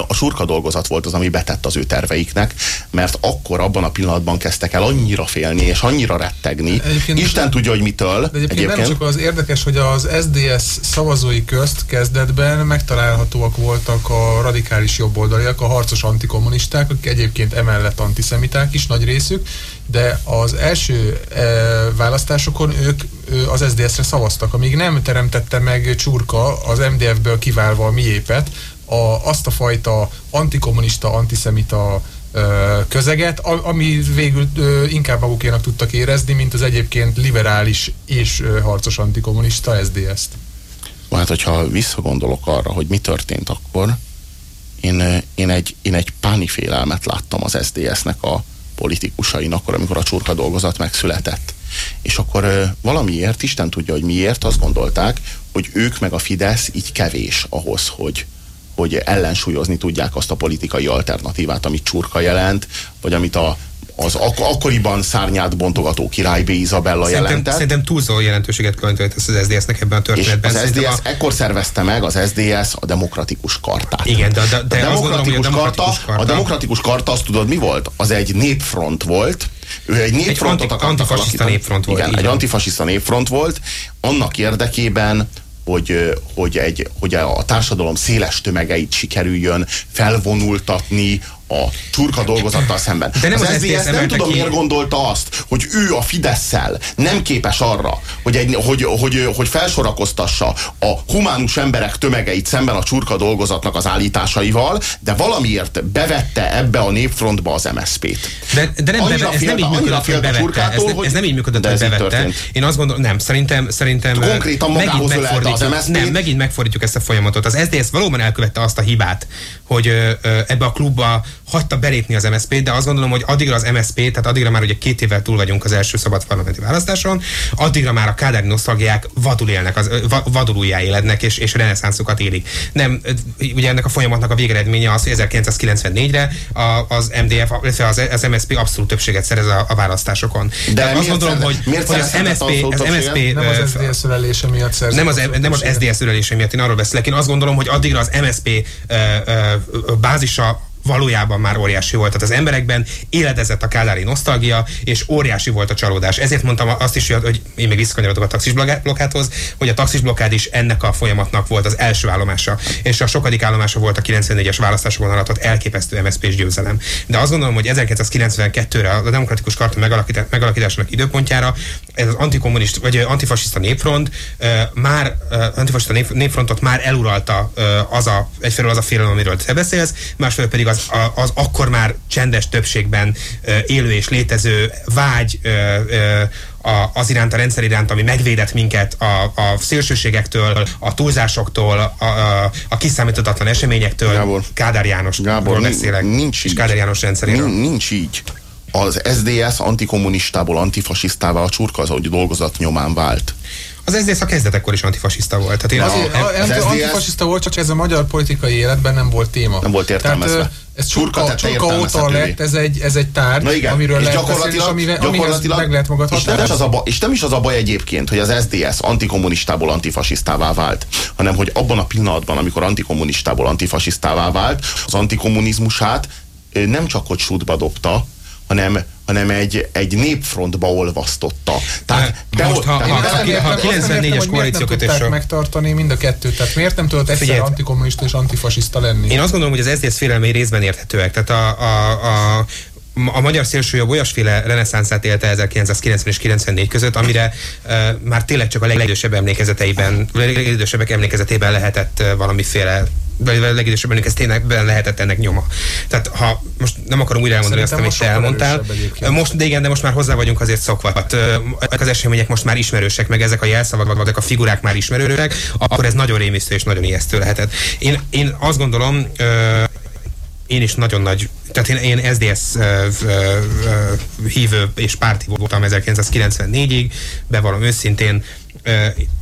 a surka dolgozat volt az, ami betett az ő terveiknek, mert akkor abban a pillanatban kezdtek el annyira félni, és annyira rettegni. Egyébként- Isten tudja, hogy mitől. De egyébként, nem csak az érdekes, hogy az SDS szavazói közt kezdetben megtalálhatóak voltak a radikális jobboldaliak, a harcos antikommunisták, akik egyébként emellett antiszemiták is nagy részük, de az első e, választásokon ők ö, az SDS-re szavaztak, amíg nem teremtette meg Csurka az MDF-ből kiválva a miépet, a, azt a fajta antikommunista, antiszemita közeget, ami végül inkább magukénak tudtak érezni, mint az egyébként liberális és harcos antikommunista SDS-t. Hát, hogyha visszagondolok arra, hogy mi történt akkor, én, én, egy, én egy páni félelmet láttam az SDS-nek a politikusain akkor, amikor a csurka dolgozat megszületett. És akkor valamiért, Isten tudja, hogy miért, azt gondolták, hogy ők meg a Fidesz így kevés ahhoz, hogy, hogy ellensúlyozni tudják azt a politikai alternatívát, amit csurka jelent, vagy amit a, az ak- akkoriban szárnyát bontogató király B. Izabella Szerintem, jelentett. szerintem túlzó jelentőséget tulajdonít az SDS-nek ebben a És történetben. az Szerintem SDS, ekkor szervezte meg az SDS a demokratikus kartát. Igen, de- de- de a azt gondolom, a demokratikus, demokratikus karta, karta- a demokratikus karta, azt tudod mi volt? Az egy népfront volt, ő egy népfrontot anti- akartak antifasiszta népfront volt, Igen, egy antifasiszta népfront volt, annak érdekében, hogy, hogy, egy, hogy a társadalom széles tömegeit sikerüljön felvonultatni a csurka dolgozattal szemben. De nem az, az SDS nem tudom, ki- miért gondolta azt, hogy ő a Fidesz-szel nem képes arra, hogy, egy, hogy, hogy, hogy felsorakoztassa a humánus emberek tömegeit szemben a csurka dolgozatnak az állításaival, de valamiért bevette ebbe a népfrontba az MSZP-t. De, de nem, Annyira beve, ez nem így működött, hogy bevette. Ez, csurkától, nem, ez nem így működött, hogy ez bevette. Én azt gondolom, nem, szerintem, szerintem Konkrétan megint magához ölelte az MSZP-t. nem, megint megfordítjuk ezt a folyamatot. Az SDS valóban elkövette azt a hibát, hogy ö, ö, ebbe a klubba hagyta belépni az MSZP, de azt gondolom, hogy addigra az MSZP, tehát addigra már ugye két évvel túl vagyunk az első szabad parlamenti választáson, addigra már a kádári nosztalgiák vadul élnek, az, va, vadul újjáélednek és, és reneszánszokat élik. Nem, ugye ennek a folyamatnak a végeredménye az, hogy 1994-re a, az MDF, az, az MSZP abszolút többséget szerez a, a választásokon. De Tehát azt gondolom, szerez- hogy, miért hogy az MSZP, az? MSZP Nem az SDS ölelése miatt szerzett. nem az, nem az. SDS ölelése miatt, én arról beszélek. Én azt gondolom, hogy addigra az ö, bázisa valójában már óriási volt. Tehát az emberekben éledezett a kádári nosztalgia, és óriási volt a csalódás. Ezért mondtam azt is, hogy én még visszakanyarodok a taxis blokkádhoz, hogy a taxis blokkád is ennek a folyamatnak volt az első állomása, és a sokadik állomása volt a 94-es választásokon alatt elképesztő MSZP-s győzelem. De azt gondolom, hogy 1992-re a demokratikus karta megalakításának időpontjára ez az antikommunist vagy antifasiszta népfront már antifasiszta népfrontot már eluralta az a, egyfelől az a félelem, amiről te beszélsz, másfelől pedig az, az akkor már csendes többségben élő és létező vágy a, az iránt, a rendszer iránt, ami megvédett minket a, a szélsőségektől, a túlzásoktól, a, a, a kiszámíthatatlan eseményektől. Gábor, Kádár János Gábor, beszélek, nincs és így. Kádár János rendszeréről. Nincs, nincs így. Az SDS antikommunistából antifasisztává a csurka az, hogy dolgozat nyomán vált. Az SZDSZ a kezdetekkor is antifasiszta volt. Tehát én Azért, a, a, az antifasiszta volt, csak ez a magyar politikai életben nem volt téma. Nem volt értelmezve. Tehát, ez csurka, csurka óta lett, ez egy, ez egy tárgy, Na igen, amiről és lehet gyakorlatilag, beszélni, és amivel, gyakorlatilag, meg lehet magad és nem, is az a baj, és nem is az a baj egyébként, hogy az SDS antikommunistából antifasisztává vált, hanem hogy abban a pillanatban, amikor antikommunistából antifasisztává vált, az antikommunizmusát nem csak hogy sútba dobta, hanem, hanem egy, egy népfrontba olvasztotta. Tehát, de most, ha, ha, ha, ha 94-es koalíciókötésről... megtartani mind a kettőt? Tehát miért nem tudott egyszer Figyelj, antikommunista és antifasiszta lenni? Én azt gondolom, hogy az SZDSZ félelmei részben érthetőek. Tehát a, a, a a magyar szélsőjobb olyasféle reneszánszát élte 1990 és 94 között, amire uh, már tényleg csak a legidősebb emlékezeteiben, legidősebbek emlékezetében lehetett uh, valamiféle vagy a legidősebb emlékeztének lehetett ennek nyoma. Tehát ha most nem akarom újra elmondani azt, amit te elmondtál. Most, de igen, de most már hozzá vagyunk azért szokva. Hát, ezek az események most már ismerősek, meg ezek a jelszavak, vagy ezek a figurák már ismerősek, akkor ez nagyon rémisztő és nagyon ijesztő lehetett. Én, én azt gondolom, én is nagyon nagy, tehát én, én SDS hívő és párti voltam 1994-ig, bevallom őszintén,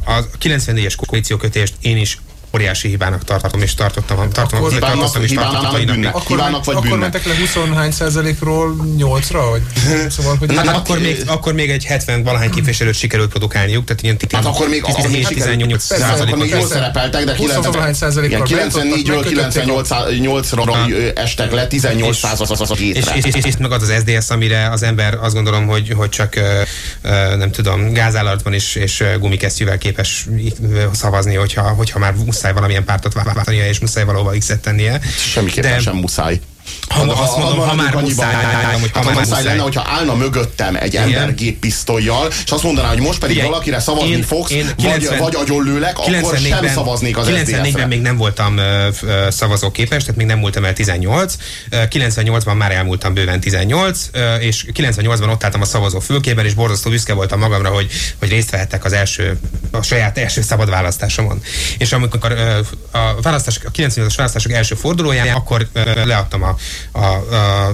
a 94-es koalíciókötést én is óriási hibának tartom, és tartottam, tartom, akkor hibának, tartottam, és tartottam bűnnek. Akkor, hibának vagy akkor mentek le 20 százalékról 8-ra? Vagy? Szóval, hogy hát, hát akkor, még, akkor még egy 70 valahány képviselőt sikerült produkálniuk, tehát ilyen hát akkor még 17-18 százalékot. Akkor még jól szerepeltek, de 94-ről 98-ra estek le 18 százalékra. És, és, és, és meg az az SDS, amire az ember azt gondolom, hogy, hogy csak nem tudom, gázállatban is és gumikesztyűvel képes szavazni, hogyha, hogyha már muszáj valamilyen pártot váltania, és muszáj valahova X-et tennie. Semmiképpen de, sem muszáj. Ha, ha, azt mondom, ha, ha már muszáj, hogy ha, már muszáj lenne, hogyha állna mögöttem egy ember géppisztolyjal, és azt mondaná, hogy most pedig Igen. valakire szavazni én, fogsz, én 90, vagy, vagy agyonlőlek, akkor sem szavaznék az 94-ben még nem voltam uh, szavazóképes, tehát még nem múltam el 18. Uh, 98-ban már elmúltam bőven 18, uh, és 98-ban ott álltam a szavazó fülkében, és borzasztó büszke voltam magamra, hogy, hogy részt vehettek az első, a saját első szabad választásomon. És amikor uh, a, választás, a 98-as választások első fordulóján, akkor uh, leadtam a a, a,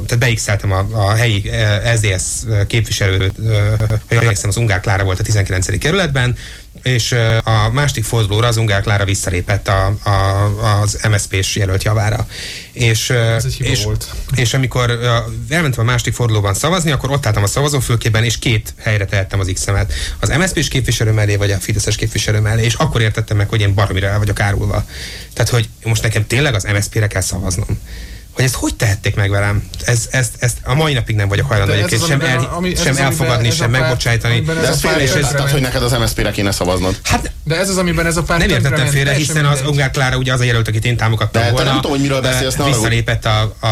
tehát beixeltem a, a helyi eh, SZDSZ képviselőt, hogy emlékszem, az Ungár Klára volt a 19. kerületben, és a másik fordulóra az Ungár Klára visszalépett a, a, az MSZP-s jelölt javára. És, Ez egy és, volt. és amikor elmentem a másik fordulóban szavazni, akkor ott álltam a szavazófülkében, és két helyre tehettem az X-emet. Az MSZP-s képviselő mellé, vagy a Fideszes képviselő mellé, és akkor értettem meg, hogy én baromira el vagyok árulva. Tehát, hogy most nekem tényleg az MSZP-re kell szavaznom hogy ezt hogy tehették meg velem? Ez, ezt, ezt a mai napig nem vagyok hajlandó egyébként sem, el, ami, sem elfogadni, sem megbocsájtani. De ez félreértetted, hogy neked az MSZP-re kéne szavaznod. Hát, de ez az, amiben ez a párt Nem értettem félre, hiszen az Ungár Klára ugye az a jelölt, akit én támogattam de, volna. nem tudom, hogy miről beszélsz. Visszalépett a, a,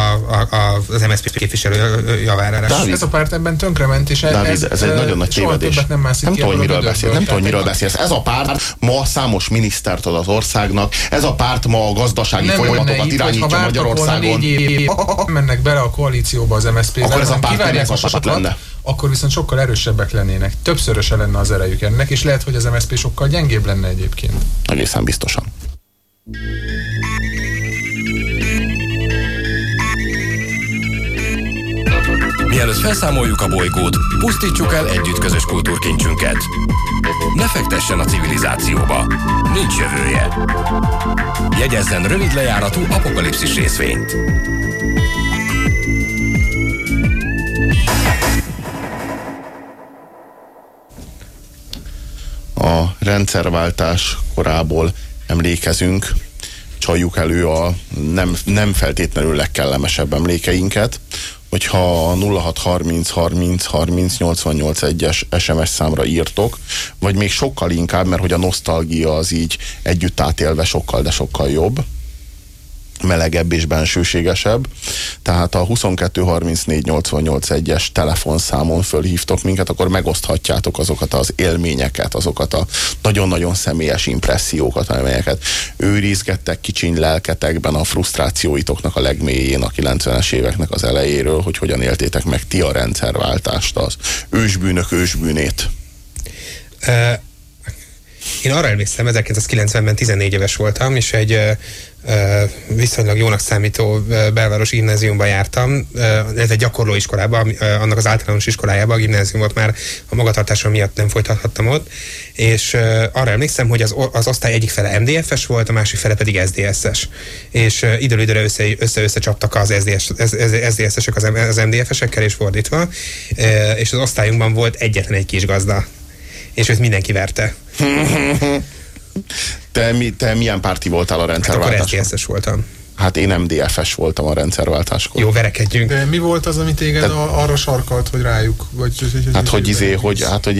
a, az MSZP képviselő javára. Ez a párt ebben tönkrement, és ez, ez egy nagyon nagy tévedés. Nem, nem tudom, hogy miről beszélsz. Nem tudom, miről beszélsz. Ez a párt ma számos minisztert ad az országnak. Ez a párt ma a gazdasági folyamatokat irányítja Magyarországon mennek bele a koalícióba az MSZP-vel, akkor ez a párt lenne. Akkor viszont sokkal erősebbek lennének. Többszöröse lenne az erejük ennek, és lehet, hogy az MSZP sokkal gyengébb lenne egyébként. Egészen biztosan. Mielőtt felszámoljuk a bolygót, pusztítsuk el együtt közös kultúrkincsünket. Ne fektessen a civilizációba. Nincs jövője. Jegyezzen rövid lejáratú apokalipszis részvényt. A rendszerváltás korából emlékezünk, csaljuk elő a nem, nem feltétlenül legkellemesebb emlékeinket, hogyha a 0630 30 30 88 1-es SMS számra írtok, vagy még sokkal inkább, mert hogy a nosztalgia az így együtt átélve sokkal, de sokkal jobb melegebb és bensőségesebb. Tehát a 22 34 88 1-es telefonszámon fölhívtok minket, akkor megoszthatjátok azokat az élményeket, azokat a nagyon-nagyon személyes impressziókat, amelyeket őrizgettek kicsiny lelketekben a frusztrációitoknak a legmélyén a 90-es éveknek az elejéről, hogy hogyan éltétek meg ti a rendszerváltást, az ősbűnök ősbűnét. Én arra emlékszem, 1990-ben 14 éves voltam, és egy viszonylag jónak számító belváros gimnáziumba jártam, ez egy gyakorlóiskolába, annak az általános iskolájába, a gimnáziumot már a magatartásom miatt nem folytathattam ott, és arra emlékszem, hogy az, az osztály egyik fele MDF-es volt, a másik fele pedig SDSS. És időről időre össze-össze csaptak az az, az MDF-esekkel, és fordítva, és az osztályunkban volt egyetlen egy kis gazda, és őt mindenki verte. <laughs> Te, mi, te milyen párti voltál a rendszerváltáskor? Hát akkor voltam. Hát én MDF-es voltam a rendszerváltáskor. Jó, verekedjünk. De mi volt az, amit téged Te... arra sarkalt, hogy rájuk? Vagy, hát, hogy izé, hogy, hát, hogy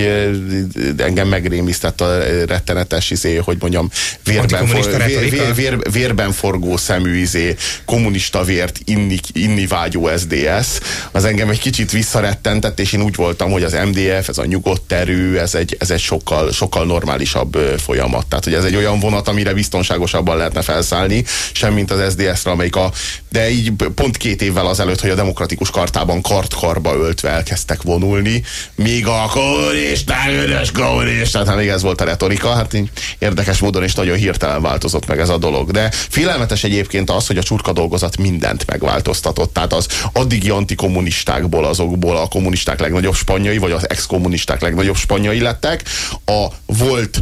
engem megrémisztett a rettenetes izé, hogy mondjam, vérben, for, vér, vér, vér, vérben forgó szemű izé, kommunista vért inni, inni vágyó SDS. Az engem egy kicsit visszarettentett, és én úgy voltam, hogy az MDF, ez a nyugodt erő, ez egy, ez egy sokkal, sokkal normálisabb folyamat. Tehát, hogy ez egy olyan vonat, amire biztonságosabban lehetne felszállni, semmint az SDS SZDSZ-re, amelyik a, de így pont két évvel azelőtt, hogy a demokratikus kartában kart-karba öltve elkezdtek vonulni, míg a kommunisták, üdös kommunisták, hát még ez volt a retorika, hát így érdekes módon is nagyon hirtelen változott meg ez a dolog. De félelmetes egyébként az, hogy a csurka dolgozat mindent megváltoztatott. Tehát az addigi antikommunistákból, azokból a kommunisták legnagyobb spanyai, vagy az ex-kommunisták legnagyobb spanyai lettek, a volt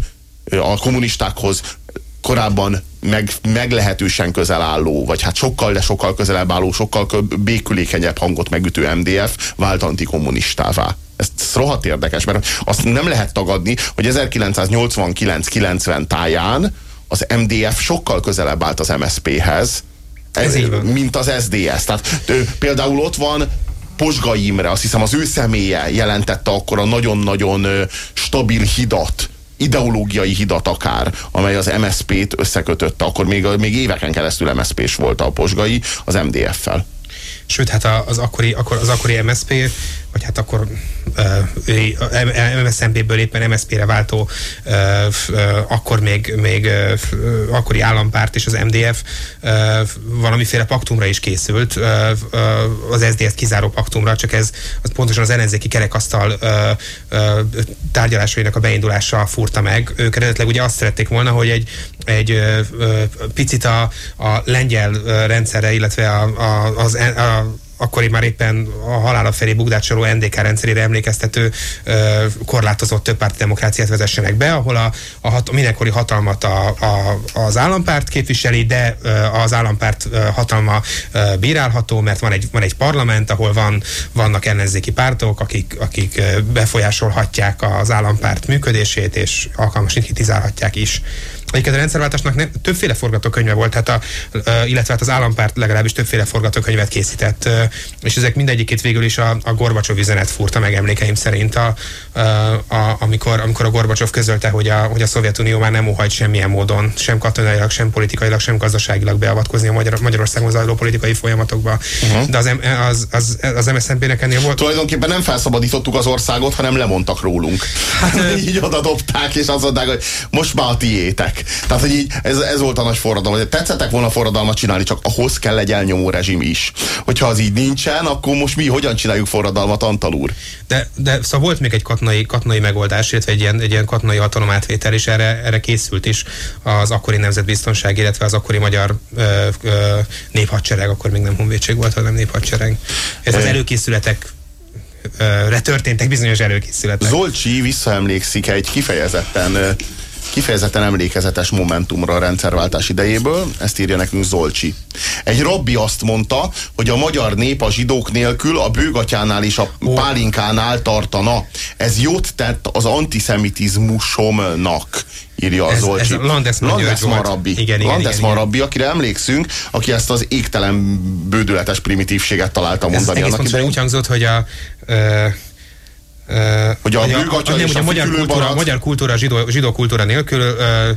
a kommunistákhoz korábban meg, meglehetősen közel álló, vagy hát sokkal, de sokkal közelebb álló, sokkal békülékenyebb hangot megütő MDF vált antikommunistává. Ez, rohadt érdekes, mert azt nem lehet tagadni, hogy 1989-90 táján az MDF sokkal közelebb állt az MSZP-hez, ez mint az SDS. Tehát például ott van Posga Imre, azt hiszem az ő személye jelentette akkor a nagyon-nagyon stabil hidat ideológiai hidat akár, amely az MSZP-t összekötötte, akkor még, még éveken keresztül MSZP-s volt a posgai az MDF-fel. Sőt, hát az akkori, akkor, az akkori MSZP vagy hát akkor MSZNP-ből éppen MSZP-re váltó akkor még, még akkori állampárt és az MDF valamiféle paktumra is készült, az SZDSZ kizáró paktumra, csak ez az pontosan az ellenzéki kerekasztal tárgyalásainak a beindulása furta meg. Ők eredetileg ugye azt szerették volna, hogy egy, egy picit a, a lengyel rendszerre, illetve a, a, az, a, akkori már éppen a halála felé bugdácsoló NDK rendszerére emlékeztető ö, korlátozott többpárti demokráciát vezessenek be, ahol a, a hat, mindenkori hatalmat a, a, az állampárt képviseli, de ö, az állampárt ö, hatalma ö, bírálható, mert van egy, van egy parlament, ahol van, vannak ellenzéki pártok, akik, akik befolyásolhatják az állampárt működését, és alkalmasan kritizálhatják is. Egyébként a rendszerváltásnak nem, többféle forgatókönyve volt, hát a, illetve hát az állampárt legalábbis többféle forgatókönyvet készített, és ezek mindegyikét végül is a, a Gorbacsov üzenet furta meg emlékeim szerint, a, a, amikor, amikor a Gorbacsov közölte, hogy a, hogy a Szovjetunió már nem óhajt semmilyen módon, sem katonailag, sem politikailag, sem gazdaságilag beavatkozni a Magyar, Magyarországon zajló politikai folyamatokba. Uh-huh. De az, az, az, az MSZNP-nek ennél volt. Tulajdonképpen nem felszabadítottuk az országot, hanem lemondtak rólunk. Hát, <laughs> így oda dobták, és azt mondták, hogy most már a tiétek. Tehát, hogy így ez, ez volt a nagy forradalom. Hogy tetszettek volna forradalmat csinálni, csak ahhoz kell egy elnyomó rezsim is. Hogyha az így nincsen, akkor most mi hogyan csináljuk forradalmat, Antal úr? De, de szóval volt még egy katonai, katonai megoldás, illetve egy ilyen, egy ilyen katonai hatalom átvétel, és erre, erre készült is az akkori nemzetbiztonság, illetve az akkori magyar ö, ö, néphadsereg, akkor még nem honvédség volt, hanem néphadsereg. Ez az előkészületek re történtek bizonyos előkészületek. Zolcsi visszaemlékszik egy kifejezetten kifejezetten emlékezetes momentumra a rendszerváltás idejéből, ezt írja nekünk Zolcsi. Egy rabbi azt mondta, hogy a magyar nép a zsidók nélkül a bőgatyánál és a pálinkánál tartana. Ez jót tett az antiszemitizmusomnak, írja a Ez- Zolcsi. ez Landesman György Landesman volt. rabbi. Igen, igen, Landesman igen. rabbi, akire emlékszünk, aki ezt az égtelen bődületes primitívséget találta Ez mondani egész annak úgy hangzott, hogy a ö, Hogy a bőgatya nem, és hogy a a magyar kultúra, barack- magyar kultúra zsidó, zsidó kultúra nélkül ö,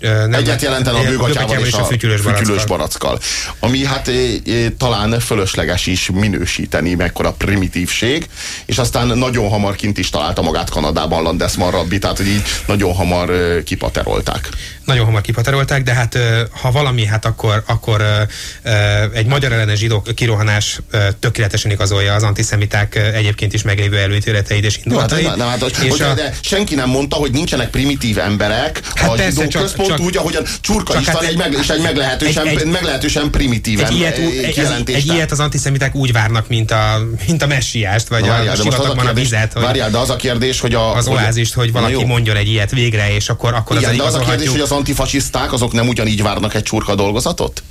ö, nem Egyet jelentene a bőgatyával és a fütyülős fütyülős barackkal. Ami hát eh, eh, talán fölösleges is minősíteni, mekkora primitívség, és aztán nagyon hamar kint is találta magát Kanadában Landesman rabbi, tehát hogy így nagyon hamar eh, kipaterolták. Nagyon hamar kipaterolták, de hát ö, ha valami, hát akkor, akkor ö, ö, egy magyar ellenes zsidó kirohanás ö, tökéletesen igazolja az antiszemiták ö, egyébként is meglévő előítéleteit és Jó, hát, de, hát, és hogy, a- de senki nem mondta, hogy nincsenek primitív emberek Hát a persze, zsidó csak- központ csak- úgy, ahogyan Csurka csak István hát egy, meg, és egy meglehetősen, egy- egy- meglehetősen primitív egy ilyet, egy, egy, egy ilyet az antiszemiták úgy várnak, mint a, mint a messiást, vagy a, várjál, a az a sivatagban a kérdés, vizet, hogy várjál, de az a kérdés, hogy a, az oázist, hogy valaki mondjon egy ilyet végre, és akkor, akkor Igen, az de az a kérdés, hogy az antifasiszták azok nem ugyanígy várnak egy csurka dolgozatot?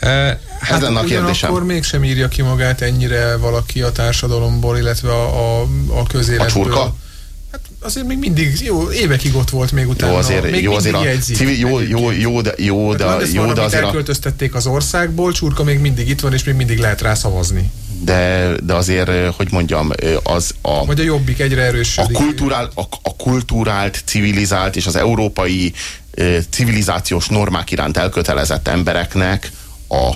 Hát, Ez lenne a kérdésem. Ugyanakkor mégsem írja ki magát ennyire valaki a társadalomból, illetve a, a, a közéletből. A csurka? Hát azért még mindig, jó, évekig ott volt még utána. Jó azért, még jó azért a civil, jó, jó, jó, de, jó, de, Hát jó, de azért a, elköltöztették az országból, Csurka még mindig itt van, és még mindig lehet rá szavazni. de, de azért, hogy mondjam, az a, Vagy a jobbik egyre a, erősödik. kulturál, a, a kulturált, civilizált és az európai civilizációs normák iránt elkötelezett embereknek a,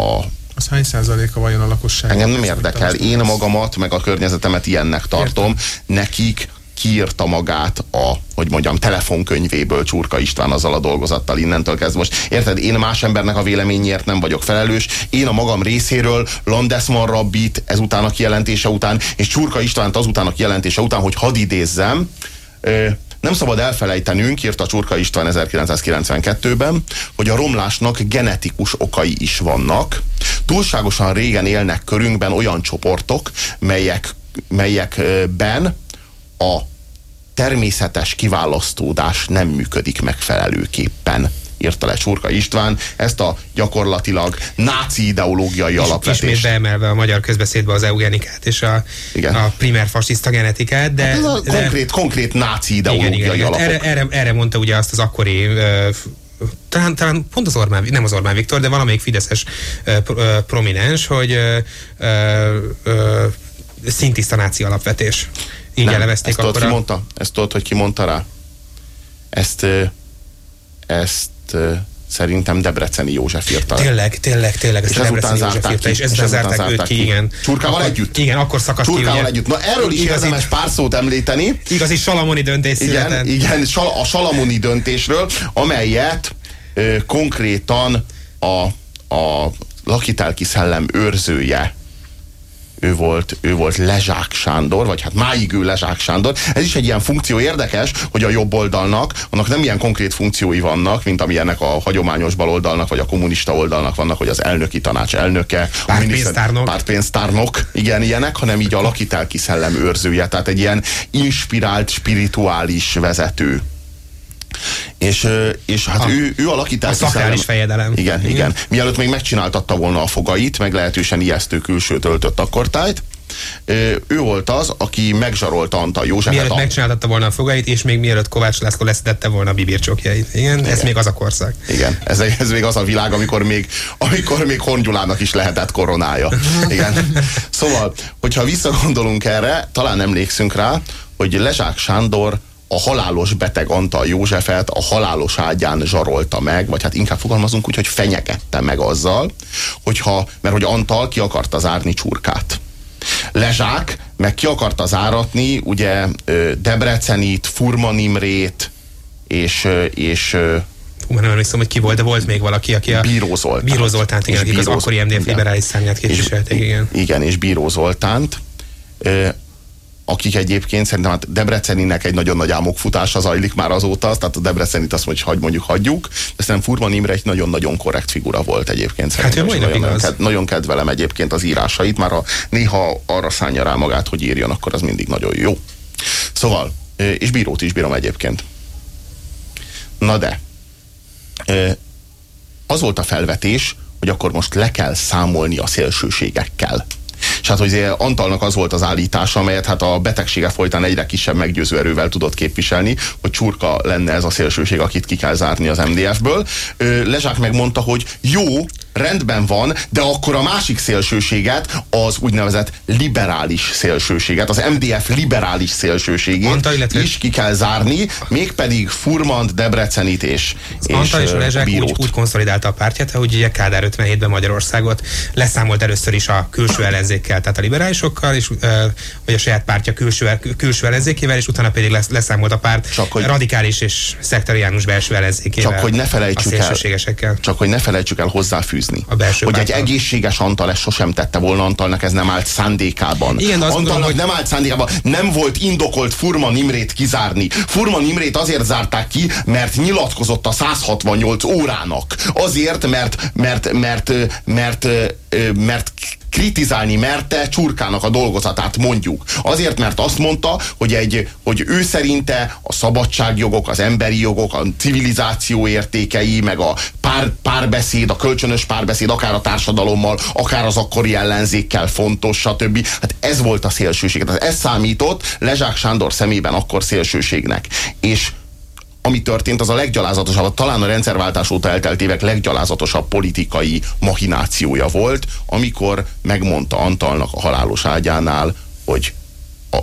a Az hány százaléka vajon a lakosság? Engem nem érdekel. Én magamat, meg a környezetemet ilyennek tartom. Nekik kiírta magát a, hogy mondjam, telefonkönyvéből Csurka István azzal a dolgozattal innentől kezdve. Most érted, én más embernek a véleményért nem vagyok felelős. Én a magam részéről Landesman Rabbit ezután a kijelentése után, és Csurka Istvánt azután a kijelentése után, hogy hadd idézzem, ö, nem szabad elfelejtenünk, írta Csurka István 1992-ben, hogy a romlásnak genetikus okai is vannak. Túlságosan régen élnek körünkben olyan csoportok, melyek, melyekben a természetes kiválasztódás nem működik megfelelőképpen írta le Csurka István ezt a gyakorlatilag náci ideológiai És ismét alapvetést. beemelve a magyar közbeszédbe az eugenikát és a, Igen. a primer fasiszta genetikát, de, Hát ez a de konkrét, konkrét náci ideológiai igen, igen. alapok. Erre, erre, erre, mondta ugye azt az akkori ö, talán, talán pont az Orbán, nem az Orbán Viktor, de valamelyik fideszes ö, pro- ö, prominens, hogy ö, ö, ö, szintiszta náci alapvetés. Így Nem, elevezték ezt tudod, akkor ki a... mondta? Ezt tudod, hogy ki mondta rá? Ezt, ezt szerintem Debreceni József írta le. Tényleg, tényleg, tényleg, ezt És ezután zárták írta, ki. és És ezután ezután zárták őt ki, ki. igen. Csurkával Akkor- együtt? Igen, akkor szakadt ki, Csurkával ugye. együtt. Na erről is érdemes pár szót említeni. Igazi salamoni döntés Igen, született. igen, a salamoni döntésről, amelyet ö, konkrétan a, a lakitelki szellem őrzője ő volt, ő volt Lezsák Sándor, vagy hát máig ő Lezsák Sándor. Ez is egy ilyen funkció érdekes, hogy a jobb oldalnak, annak nem ilyen konkrét funkciói vannak, mint amilyenek a hagyományos baloldalnak, vagy a kommunista oldalnak vannak, hogy az elnöki tanács elnöke, Pártpénztárnok. pártpénztárnok, igen, ilyenek, hanem így a lakitelki szellem őrzője, tehát egy ilyen inspirált, spirituális vezető. És, és hát A- ő, ő a lakitelki a szakrális fejedelem. Igen, igen, igen. Mielőtt még megcsináltatta volna a fogait, meg lehetősen ijesztő külsőt öltött akkortájt, ö, ő volt az, aki megzsarolta Antal Józsefet. Mielőtt a- megcsináltatta volna a fogait, és még mielőtt Kovács László leszedette volna a bibircsokjait. Igen, ez még az a korszak. Igen, ez, ez még az a világ, amikor még, amikor még Hongyulának is lehetett koronája. <laughs> Igen. Szóval, hogyha visszagondolunk erre, talán emlékszünk rá, hogy Lezsák Sándor a halálos beteg Antal Józsefet a halálos ágyán zsarolta meg, vagy hát inkább fogalmazunk úgy, hogy fenyegette meg azzal, hogyha, mert hogy Antal ki akarta zárni csurkát. Lezsák meg ki akarta záratni, ugye Debrecenit, Furman Imrét, és, és Hú, már nem emlékszem, hogy ki volt, de volt még valaki, aki a... Bíró Zoltánt. Bíró Zoltánt, igen, akik az Bíró- akkori MDF liberális szárnyát képviselték, igen. Igen, és Bíró Zoltánt, akik egyébként szerintem hát Debreceninek egy nagyon nagy álmokfutása zajlik már azóta, tehát a Debrecenit azt mondjuk, hogy mondjuk hagyjuk, de szerintem Furman Imre egy nagyon-nagyon korrekt figura volt egyébként. Szerintem, ő nagyon, az. ked, nagyon kedvelem egyébként az írásait, már ha néha arra szánja rá magát, hogy írjon, akkor az mindig nagyon jó. Szóval, és Bírót is bírom egyébként. Na de, az volt a felvetés, hogy akkor most le kell számolni a szélsőségekkel. És hát, hogy Antalnak az volt az állítása, amelyet hát a betegsége folytán egyre kisebb meggyőző erővel tudott képviselni, hogy csurka lenne ez a szélsőség, akit ki kell zárni az MDF-ből. Lezsák megmondta, hogy jó, rendben van, de akkor a másik szélsőséget, az úgynevezett liberális szélsőséget, az MDF liberális szélsőségét Antal, illetve... is ki kell zárni, mégpedig Furmant, Debrecenit és, és Antal és Lezsák úgy, úgy konszolidálta a pártját, hogy ugye Kádár 57-ben Magyarországot leszámolt először is a külső ellenzékkel, tehát a liberálisokkal, és vagy a saját pártja külső, külső ellenzékével, és utána pedig lesz, leszámolt a párt csak, hogy, radikális és szektoriánus belső ellenzékével. Csak hogy ne felejtsük el, csak hogy ne felejtsük el hozzáfűzni. A belső hogy egy egészséges Antal ezt sosem tette volna, Antalnak ez nem állt szándékában. Igen, Antalnak gondolom, hogy... nem állt szándékában, nem volt indokolt Furman Imrét kizárni. Furman Imrét azért zárták ki, mert nyilatkozott a 168 órának. Azért, mert, mert, mert, mert, mert, mert kritizálni merte Csurkának a dolgozatát, mondjuk. Azért, mert azt mondta, hogy, egy, hogy ő szerinte a szabadságjogok, az emberi jogok, a civilizáció értékei, meg a pár, párbeszéd, a kölcsönös párbeszéd, akár a társadalommal, akár az akkori ellenzékkel fontos, stb. Hát ez volt a szélsőség. Tehát ez számított Lezsák Sándor szemében akkor szélsőségnek. És ami történt, az a leggyalázatosabb, talán a rendszerváltás óta eltelt évek leggyalázatosabb politikai mahinációja volt, amikor megmondta Antalnak a halálos ágyánál, hogy a,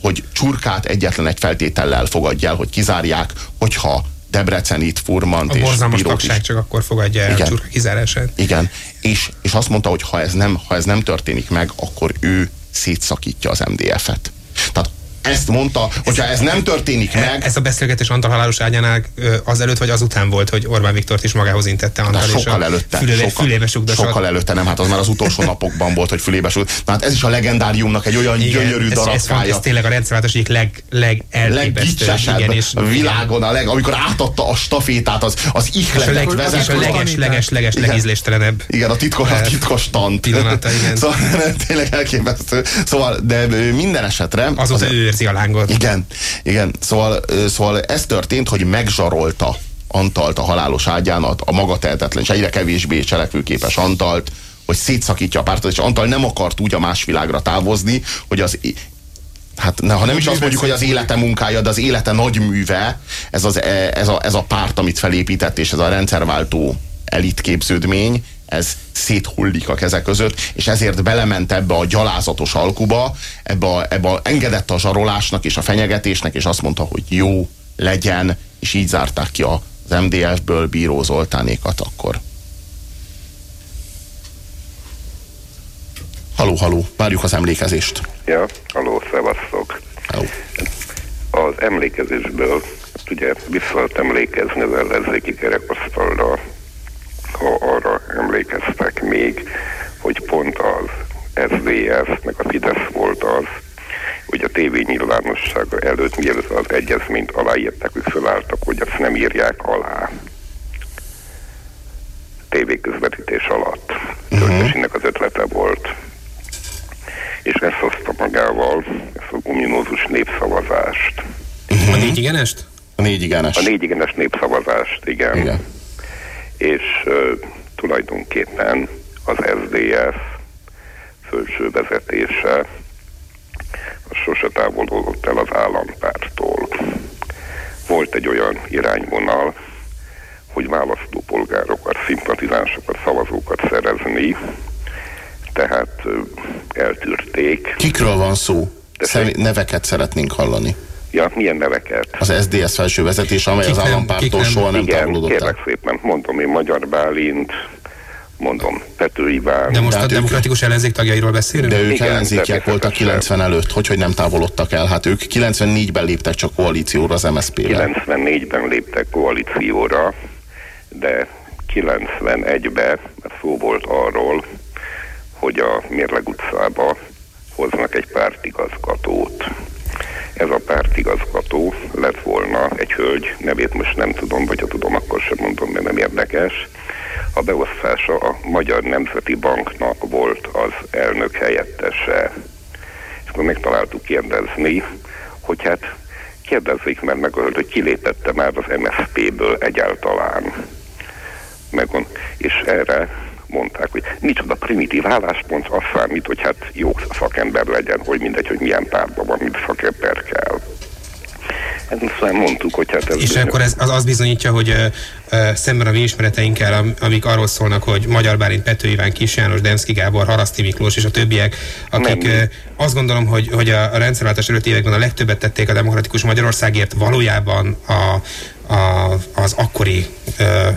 hogy csurkát egyetlen egy feltétellel fogadja el, hogy kizárják, hogyha Debrecenit, Furmant a és Bírót is. csak akkor fogadja el Igen. a csurka kizárását. Igen, és, és azt mondta, hogy ha ez, nem, ha ez nem történik meg, akkor ő szétszakítja az MDF-et. Tehát ezt mondta, hogyha ez nem történik e, meg... Ez a beszélgetés Antal halálos ágyánál az előtt vagy azután volt, hogy Orbán Viktort is magához intette Antal, De sokkal előtte. Fülébe, sokkal, fülébe Sokkal előtte, nem, hát az már az utolsó <laughs> napokban volt, hogy fülébe sugdosott. Na hát ez is a legendáriumnak egy olyan igen, gyönyörű darabkája. Ez, ez, ez tényleg a rendszerváltás egyik leg, leg igen, és a világon, a leg, amikor átadta a stafétát, az, az ihletek vezet. És a leges, leges, leges, legízléstelenebb. Igen, a titkos, a titkos tant. Pillanata, igen. <laughs> Szóval <laughs> tényleg elképesztő. Szóval, de minden esetre... Azóta ő őrzi a lángot. Igen, igen. Szóval, szóval ez történt, hogy megzsarolta Antalt a halálos ágyán, a, a maga tehetetlen, és egyre kevésbé cselekvőképes Antalt, hogy szétszakítja a pártot, és Antal nem akart úgy a más világra távozni, hogy az hát ne, ha nem is azt mondjuk, hogy az élete munkája, de az élete nagy műve, ez, az, e, ez, a, ez a párt, amit felépített, és ez a rendszerváltó elitképződmény, ez széthullik a kezek között, és ezért belement ebbe a gyalázatos alkuba, ebbe, a, ebbe a, engedett a zsarolásnak és a fenyegetésnek, és azt mondta, hogy jó, legyen, és így zárták ki az MDF-ből Bíró Zoltánékat akkor. Haló, haló, várjuk az emlékezést. Ja, haló, szevasztok. Haló. Az emlékezésből ugye vissza emlékezni az ellenzéki kerekasztalra ha arra emlékeztek még, hogy pont az SZDSZ, meg a Fidesz volt az, hogy a tévé nyilvánossága előtt, mielőtt az egyezményt aláírták, hogy felálltak, hogy ezt nem írják alá tévéközvetítés alatt. Uh-huh. az ötlete volt. És ezt hozta magával, ezt a ominózus népszavazást. Uh-huh. A négy igenest? A négy igenes. A négy igenes népszavazást, igen. igen és tulajdonképpen az SZDSZ felső vezetése sose távolodott el az állampártól. Volt egy olyan irányvonal, hogy választópolgárokat, szimpatizánsokat, szavazókat szerezni, tehát eltűrték. Kikről van szó? Szem, neveket szeretnénk hallani. Ja, milyen neveket? Az SDS felső vezetés, amely kik az állampártól soha nem igen, távolodott kérlek el. szépen, mondom én Magyar Bálint, mondom Pető Iván. De most de a demokratikus ők, ellenzék tagjairól beszélünk? De ők igen, ellenzékiek voltak 90 előtt, hogy, hogy nem távolodtak el. Hát ők 94-ben léptek csak koalícióra az MSZP-vel. 94-ben léptek koalícióra, de 91-ben szó volt arról, hogy a Mérleg utcába hoznak egy pártigazgatót ez a pártigazgató lett volna egy hölgy, nevét most nem tudom, vagy ha tudom, akkor sem mondom, mert nem érdekes. A beosztása a Magyar Nemzeti Banknak volt az elnök helyettese. És akkor megtaláltuk kérdezni, hogy hát kérdezzék meg meg, hogy kilépette már az MSZP-ből egyáltalán. Megon. És erre mondták, hogy micsoda primitív álláspont, az számít, hogy hát jó szakember legyen, hogy mindegy, hogy milyen pártban van, mint szakember kell. Hát aztán mondtuk, hogy hát ez... És akkor ez az, az bizonyítja, hogy szemben a mi ismereteinkkel, am, amik arról szólnak, hogy Magyar Bálint, Pető Iván, Kis János, Demszki Gábor, Haraszti Miklós és a többiek, akik Nem. azt gondolom, hogy, hogy a a rendszerváltás előtti években a legtöbbet tették a demokratikus Magyarországért, valójában a, a, az akkori ö,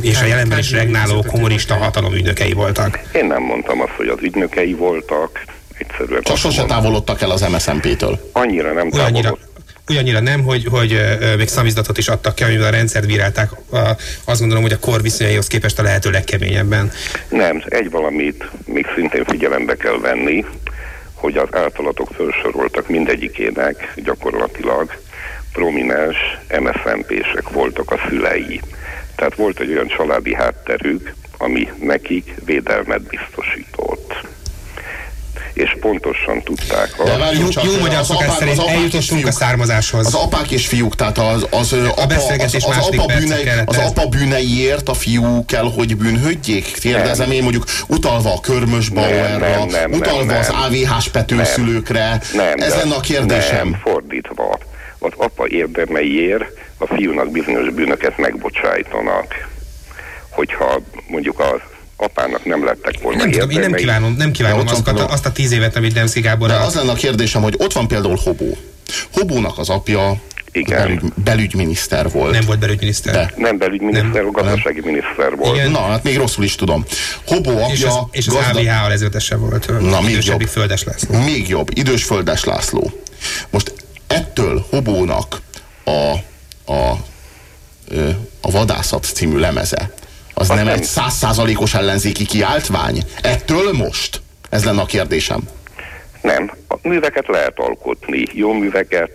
és a jelenben is regnáló kommunista hatalom ügynökei voltak. Én nem mondtam azt, hogy az ügynökei voltak, egyszerűen Csak sose távolodtak el az MSZMP-től. annyira nem távolodtak. Olyannyira nem, hogy, hogy még szamizdatot is adtak ki, amivel a rendszert bírálták. Azt gondolom, hogy a kor viszonyaihoz képest a lehető legkeményebben. Nem, egy valamit még szintén figyelembe kell venni, hogy az általatok felsoroltak mindegyikének gyakorlatilag prominens MSZMP-sek voltak a szülei. Tehát volt egy olyan családi hátterük, ami nekik védelmet biztosított. És pontosan tudták De azt, várjunk Jó, csak, jó magyar az szokás apák- szerint az apák és eljutottunk a származáshoz. Az apák és fiúk, tehát az, az, ö, apa, az, beszélgetés az, második apa, bűnei, az apa bűneiért a fiú kell, hogy bűnhődjék? Kérdezem én mondjuk utalva a Körmös Bauerra, nem, nem, utalva nem, az nem. AVH-s petőszülőkre. Nem, Ez de- lenne a kérdésem. Nem, fordítva. Az apa érdemeiért a fiúnak bizonyos bűnöket megbocsájtanak. Hogyha mondjuk az apának nem lettek volna Nem tudom, én nem kívánom, nem kívánom azt, a, azt a tíz évet, amit Demszki Gábor De az lenne a kérdésem, hogy ott van például Hobó. Hobónak az apja Igen. belügy, belügyminiszter volt. nem volt belügyminiszter. De. Nem belügyminiszter, Nem, a gazdasági miniszter volt. Igen. Na, hát még rosszul is tudom. Hobó apja És az, és az gazda- AVH alezőtese volt. Na, még jobb. földes lesz. Még jobb, idős Földes László. Most ettől Hobónak a, a, a Vadászat című lemeze, az nem, nem. egy százszázalékos ellenzéki kiáltvány? Ettől most? Ez lenne a kérdésem. Nem, a műveket lehet alkotni, jó műveket,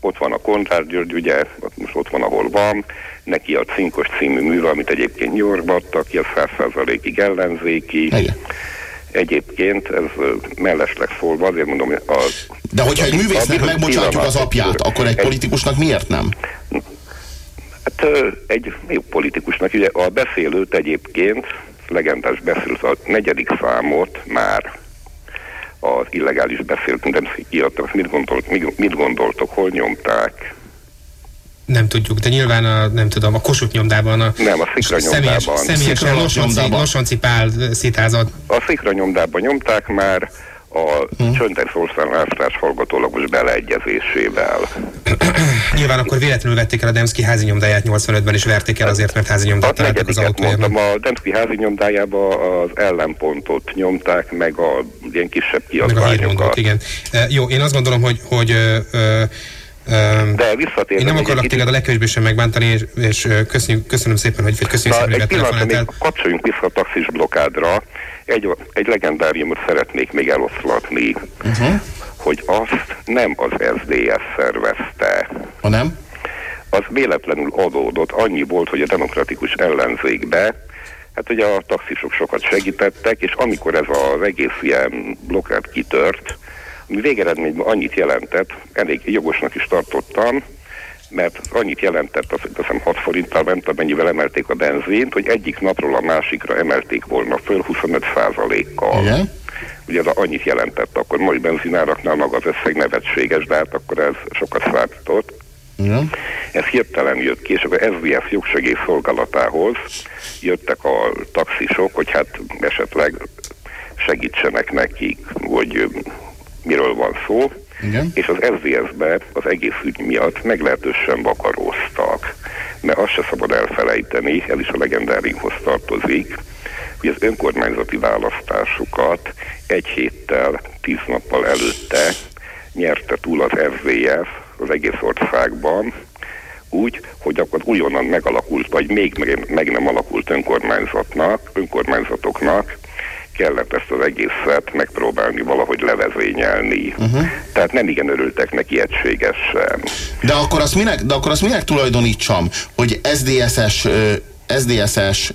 ott van a Konrád György, ugye, most ott van, ahol van, neki a Cinkos című műve, amit egyébként New Yorkba adtak ki, a száz százalékig ellenzéki. Igen. Egyébként ez mellesleg szólva, azért mondom, hogy a, De hogyha egy művésznek megbocsátjuk az apját, akkor egy egy- politikusnak miért nem? Hát egy jó politikusnak, ugye a beszélőt egyébként, legendás beszélőt, a negyedik számot már az illegális beszélt, nem kiadtak, mit, gondolt, mit, mit gondoltok, hol nyomták? Nem tudjuk, de nyilván a, nem tudom, a Kossuth nyomdában a Nem, a Szikra személyes, nyomdában. személyesen Losonci, nyomdában. Losonci Pál szitázott. A Szikra nyomdában nyomták már a Hm. Csöntes Ország Lászlás hallgatólagos beleegyezésével. <clears throat> Nyilván akkor véletlenül vették el a Demszki házi nyomdáját 85-ben, és verték el azért, mert házi nyomdát találtak az mondtam, autójában. a Demszki házi nyomdájába az ellenpontot nyomták, meg a ilyen kisebb Meg a hírmondót, kiadványokat. igen. E, jó, én azt gondolom, hogy, hogy ö, ö, De visszatérve... én nem akarlak téged a legkevésbé sem megbántani, és, és köszönjük, köszönöm szépen, hogy vagy köszönjük Na, szépen, egy még telefonáltál. kapcsoljunk vissza a taxis blokkádra. Egy, egy legendáriumot szeretnék még eloszlatni, uh-huh. hogy azt nem az SZDSZ szervezte, Ha nem? az véletlenül adódott, annyi volt, hogy a demokratikus ellenzékbe, hát ugye a taxisok sokat segítettek, és amikor ez az egész ilyen blokkád kitört, ami végeredményben annyit jelentett, elég jogosnak is tartottam, mert annyit jelentett, azt hiszem 6 forinttal ment, amennyivel emelték a benzint, hogy egyik napról a másikra emelték volna föl 25% kal. Ugye ez annyit jelentett, akkor mai benzináraknál maga az összeg nevetséges, de hát akkor ez sokat számított. Igen. Ez hirtelen jött ki, és akkor SZDSZ jogsegély szolgálatához jöttek a taxisok, hogy hát esetleg segítsenek nekik, hogy miről van szó. Igen. És az SZDSZ-be az egész ügy miatt meglehetősen vakaróztak. Mert azt se szabad elfelejteni, ez is a legendáriumhoz tartozik, hogy az önkormányzati választásokat egy héttel, tíz nappal előtte nyerte túl az SZDSZ az egész országban, úgy, hogy akkor újonnan megalakult, vagy még meg, meg nem alakult önkormányzatnak, önkormányzatoknak kellett ezt az egészet megpróbálni valahogy levezényelni. Uh-huh. Tehát nem igen örültek neki egységesen. De akkor azt minek, de akkor azt minek tulajdonítsam, hogy SDSS, SDSS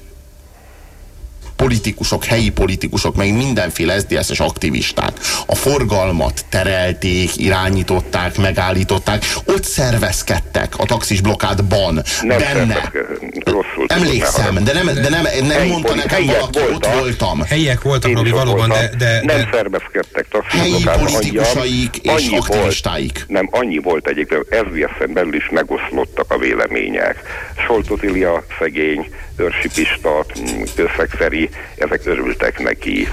politikusok, helyi politikusok, meg mindenféle SZDSZ-es aktivisták a forgalmat terelték, irányították, megállították, ott szervezkedtek a taxis blokkádban, Nem benne. rosszul Emlékszem, de nem, de nem, nem Helyi mondta poli- nekem valaki, ott voltak. voltam. Helyiek voltak, Robi, ott valóban, de, voltam. de, nem de szervezkedtek Helyi taxisokában politikusaik és Annyi volt- aktivistáik. Nem, annyi volt egyébként, SZDSZ-en belül is megoszlottak a vélemények. Soltozilia szegény, Őrsi Pista, mm, Ezek örültek neki.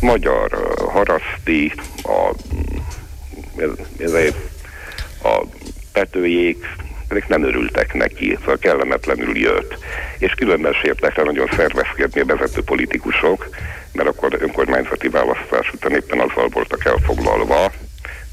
Magyar, Haraszti, a, mm, ez, ez a Petőjék, ezek nem örültek neki, szóval kellemetlenül jött. És különben sértek le nagyon szervezkedni a vezető politikusok, mert akkor önkormányzati választás után éppen azzal voltak elfoglalva,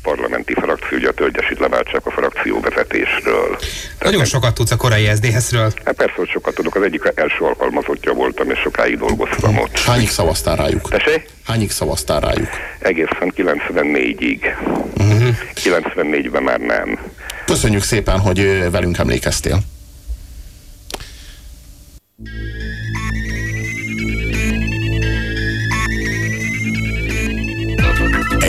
parlamenti frakció, ugye a tölgyesit leváltsák a frakció vezetésről. nagyon sokat tudsz a korai SZDSZ-ről. Hát persze, hogy sokat tudok, az egyik első alkalmazottja voltam, és sokáig dolgoztam ott. Hányig szavaztál rájuk? Tessék? Hányig szavaztál rájuk? Egészen 94-ig. 94-ben már nem. Köszönjük szépen, hogy velünk emlékeztél.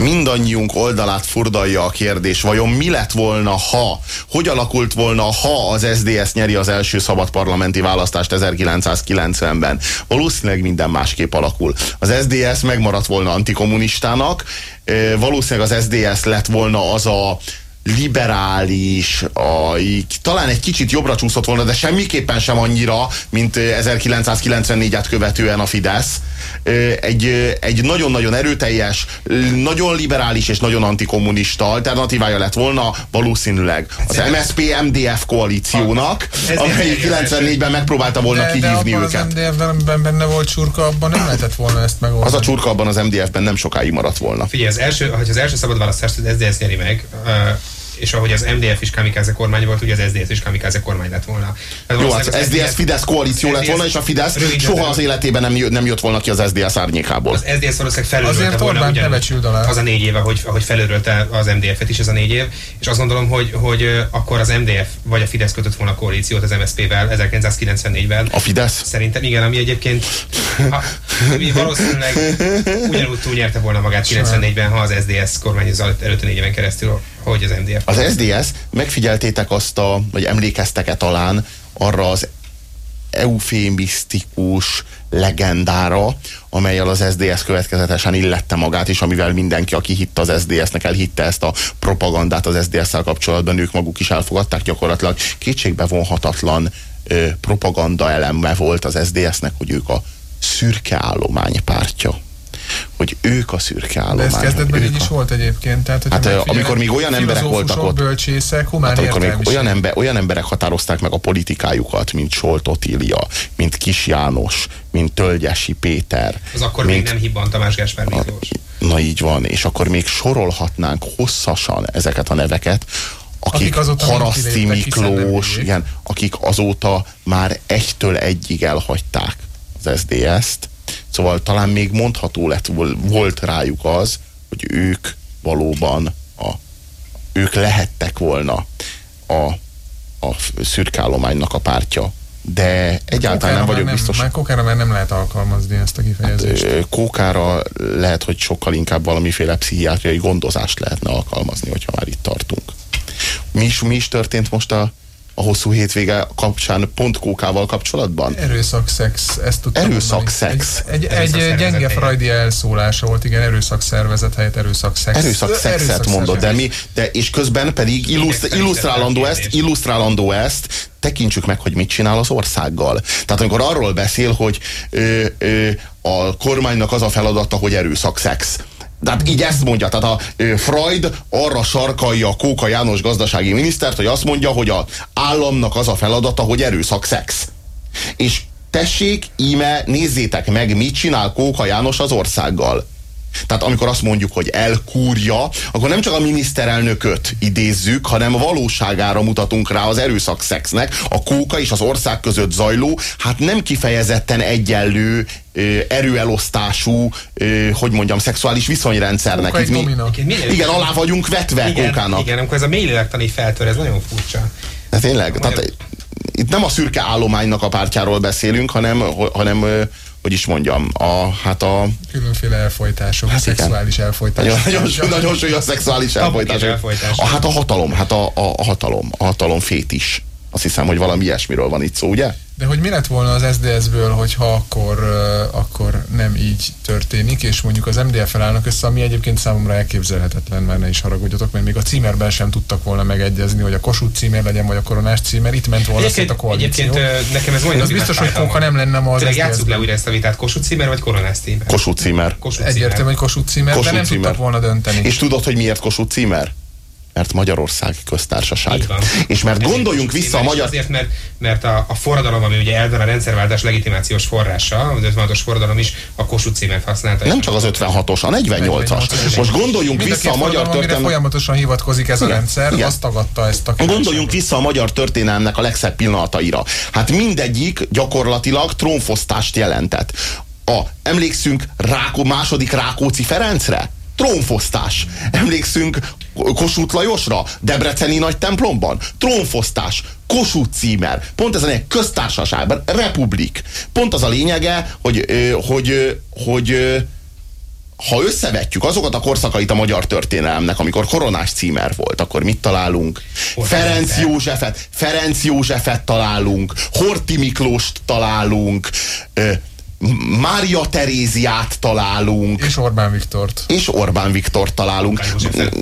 mindannyiunk oldalát furdalja a kérdés, vajon mi lett volna, ha, hogy alakult volna, ha az SDS nyeri az első szabad parlamenti választást 1990-ben. Valószínűleg minden másképp alakul. Az SDS megmaradt volna antikommunistának, valószínűleg az SDS lett volna az a liberális, a, így, talán egy kicsit jobbra csúszott volna, de semmiképpen sem annyira, mint ö, 1994-et követően a Fidesz. Egy, nagyon-nagyon erőteljes, nagyon liberális és nagyon antikommunista alternatívája lett volna valószínűleg az MSZP-MDF koalíciónak, ilyen 94-ben megpróbálta volna de, de kihívni abban őket. az MDF-ben benne volt csurka, abban nem lehetett volna ezt megoldani. Az a csurka abban az MDF-ben nem sokáig maradt volna. Figyelj, az első, hogy az első szabad választást az SZDSZ nyeri meg, uh, és ahogy az MDF is kamikáze kormány volt, ugye az SZDSZ is kamikáze kormány lett volna. Tehát Jó, hát valószínűleg SDS Fidesz koalíció lett SZDSZ volna, és a Fidesz soha az életében nem, nem jött volna ki az SDS árnyékából. Az SZDSZ valószínűleg felőrölte Azért volna Orbánt ne ugyanúgy az a négy év, ahogy, ahogy felőrölte az MDF-et is ez a négy év, és azt gondolom, hogy, hogy akkor az MDF vagy a Fidesz kötött volna koalíciót az MSZP-vel 1994-ben. A Fidesz? Szerintem igen, ami egyébként ha, ami valószínűleg ugyanúgy túlnyerte volna magát 94-ben, ha az SZDSZ kormányozza előtte négy éven keresztül, hogy az MDF. Az SDS, megfigyeltétek azt a, vagy emlékeztek-e talán arra az eufémisztikus legendára, amelyel az SDS következetesen illette magát, és amivel mindenki, aki hitt az SDS-nek, elhitte ezt a propagandát az SDS-szel kapcsolatban, ők maguk is elfogadták gyakorlatilag. Kétségbe vonhatatlan ö, propaganda eleme volt az SDS-nek, hogy ők a szürke állomány pártja. Hogy ők a szürke De állomány. ez kezdetben így is a... volt egyébként. Tehát, Hát, megfigyeled, amikor még olyan emberek voltak ott. bölcsészek, humán Hát amikor még olyan, ember, olyan emberek határozták meg a politikájukat, mint Solt Otília, mint Kis János, mint Tölgyesi Péter. Az akkor mint, még nem hibban Tamás Gáspár Miklós. Na így van, és akkor még sorolhatnánk hosszasan ezeket a neveket, akik, Akik azóta Haraszti Miklós, igen, akik azóta már egytől egyig elhagyták az SDS-t, szóval talán még mondható lett, vol- volt rájuk az, hogy ők valóban a, ők lehettek volna a, a szürkállománynak a pártja. De egyáltalán Kókára nem vagyok biztos. Már kókára már nem lehet alkalmazni ezt a kifejezést. Ö, Kókára lehet, hogy sokkal inkább valamiféle pszichiátriai gondozást lehetne alkalmazni, hogyha már itt tartunk. Mi is, mi is történt most a, a hosszú hétvége kapcsán pont Kókával kapcsolatban? Erőszak, szex, ezt tudtam Erőszak, mondani. szex. Egy, egy, Erőszak egy gyenge frajdi elszólása volt, igen, erőszak szervezet helyett erőszak szex. Erőszak szexet mondod, de mi, de és közben pedig illuszt, illusztrálandó ezt, illusztrálandó ezt, tekintsük meg, hogy mit csinál az országgal. Tehát amikor arról beszél, hogy ö, ö, a kormánynak az a feladata, hogy erőszak szex. Tehát így ezt mondja, tehát a Freud arra sarkalja a Kóka János gazdasági minisztert, hogy azt mondja, hogy a államnak az a feladata, hogy erőszak szex. És tessék, íme, nézzétek meg, mit csinál Kóka János az országgal. Tehát amikor azt mondjuk, hogy elkúrja, akkor nem csak a miniszterelnököt idézzük, hanem a valóságára mutatunk rá az erőszak szexnek, a kóka és az ország között zajló, hát nem kifejezetten egyenlő erőelosztású, hogy mondjam, szexuális viszonyrendszernek. Kóka egy Itt mi, igen, alá vagyunk vetve igen, kókának. igen, amikor ez a mély lélektani feltör, ez nagyon furcsa. De tényleg, tehát itt nem a szürke állománynak a pártjáról beszélünk, hanem, hanem hogy is mondjam, a, hát a Különféle elfolytások, Hát igen. szexuális elfolytások. nagyon, nagyon, nagyon súlyos szexuális elfolytás. elfojtás. A, hát a hatalom, hát a, a, a hatalom, a hatalom fétis. Azt hiszem, hogy valami ilyesmiről van itt szó, ugye? De hogy mi lett volna az SDS-ből, hogyha akkor, akkor nem így történik, és mondjuk az MDF-el állnak össze, ami egyébként számomra elképzelhetetlen, mert ne is haragudjatok, mert még a címerben sem tudtak volna megegyezni, hogy a Kossuth címer legyen, vagy a koronás címer, itt ment volna szét a koalíció. egyébként nekem ez olyan az biztos, hogy Kóka nem lenne ma az Tényleg játsszuk le újra ezt a vitát, Kossuth címer vagy koronás címer? Kossuth címer. Kossuth címer. Egyértelmű, hogy Kossuth címer, de Kossuth nem címer. tudtak volna dönteni. És tudod, hogy miért Kossuth címer? Mert Magyarország köztársaság. És mert gondoljunk vissza a magyar... Azért, mert, mert a, a forradalom, ami ugye elven a rendszerváltás legitimációs forrása, az 56-os forradalom is a Kossuth címert használta. Nem csak az 56-os, a 48-as. Most gondoljunk vissza a magyar történelem... folyamatosan hivatkozik ez a rendszer, igen. azt tagadta ezt a. Gondoljunk vissza a magyar történelmnek a legszebb pillanataira. Hát mindegyik gyakorlatilag trónfosztást jelentett. A, emlékszünk Rákó, második Rákóczi Ferencre? Trónfosztás. Emlékszünk Kossuth Lajosra? Debreceni nagy templomban? Trónfosztás. Kossuth címer. Pont ez a lényeg. Köztársaság. Republik. Pont az a lényege, hogy, hogy, hogy ha összevetjük azokat a korszakait a magyar történelemnek, amikor koronás címer volt, akkor mit találunk? Ferenc Józsefet, Ferenc Józsefet találunk, Horti Miklóst találunk, Mária Teréziát találunk, És Orbán Viktort. és Orbán Viktor találunk.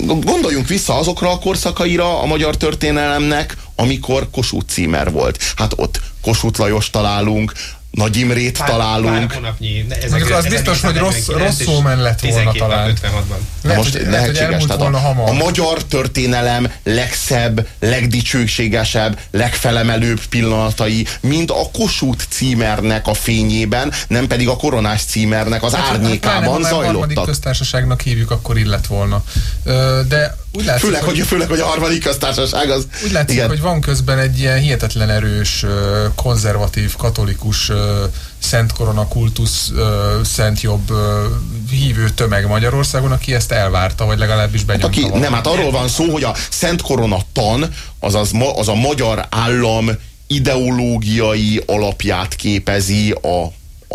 Gondoljunk vissza azokra a korszakaira a magyar történelemnek, amikor Kossuth címer volt. Hát ott Kossuth Lajos találunk, Nagy Imrét Pár, találunk. pár hónapnyi, ne- ezek- Mondjuk az biztos, hogy rossz- 1949 rossz szómen lett volna 12 talán. 56-ban. Na Lehet, most hogy- lehet, hogy lehetséges. elmúlt Tehát volna a, hamar. a magyar történelem legszebb, legdicsőségesebb, legfelemelőbb pillanatai mind a Kossuth címernek a fényében, nem pedig a koronás címernek az Hát, pláne, árnyékában ha már harmadik zajlottak. köztársaságnak hívjuk, akkor illet volna. De úgy látszik, Főleg, hogy, főleg, hogy a harmadik köztársaság az... Úgy látszik, igen. hogy van közben egy ilyen hihetetlen erős, konzervatív, katolikus Szent Korona kultusz, Szent Jobb hívő tömeg Magyarországon, aki ezt elvárta, vagy legalábbis benyomta Aki, valamit. nem, hát arról van szó, hogy a Szent Korona tan, az, az, ma, az a magyar állam ideológiai alapját képezi a,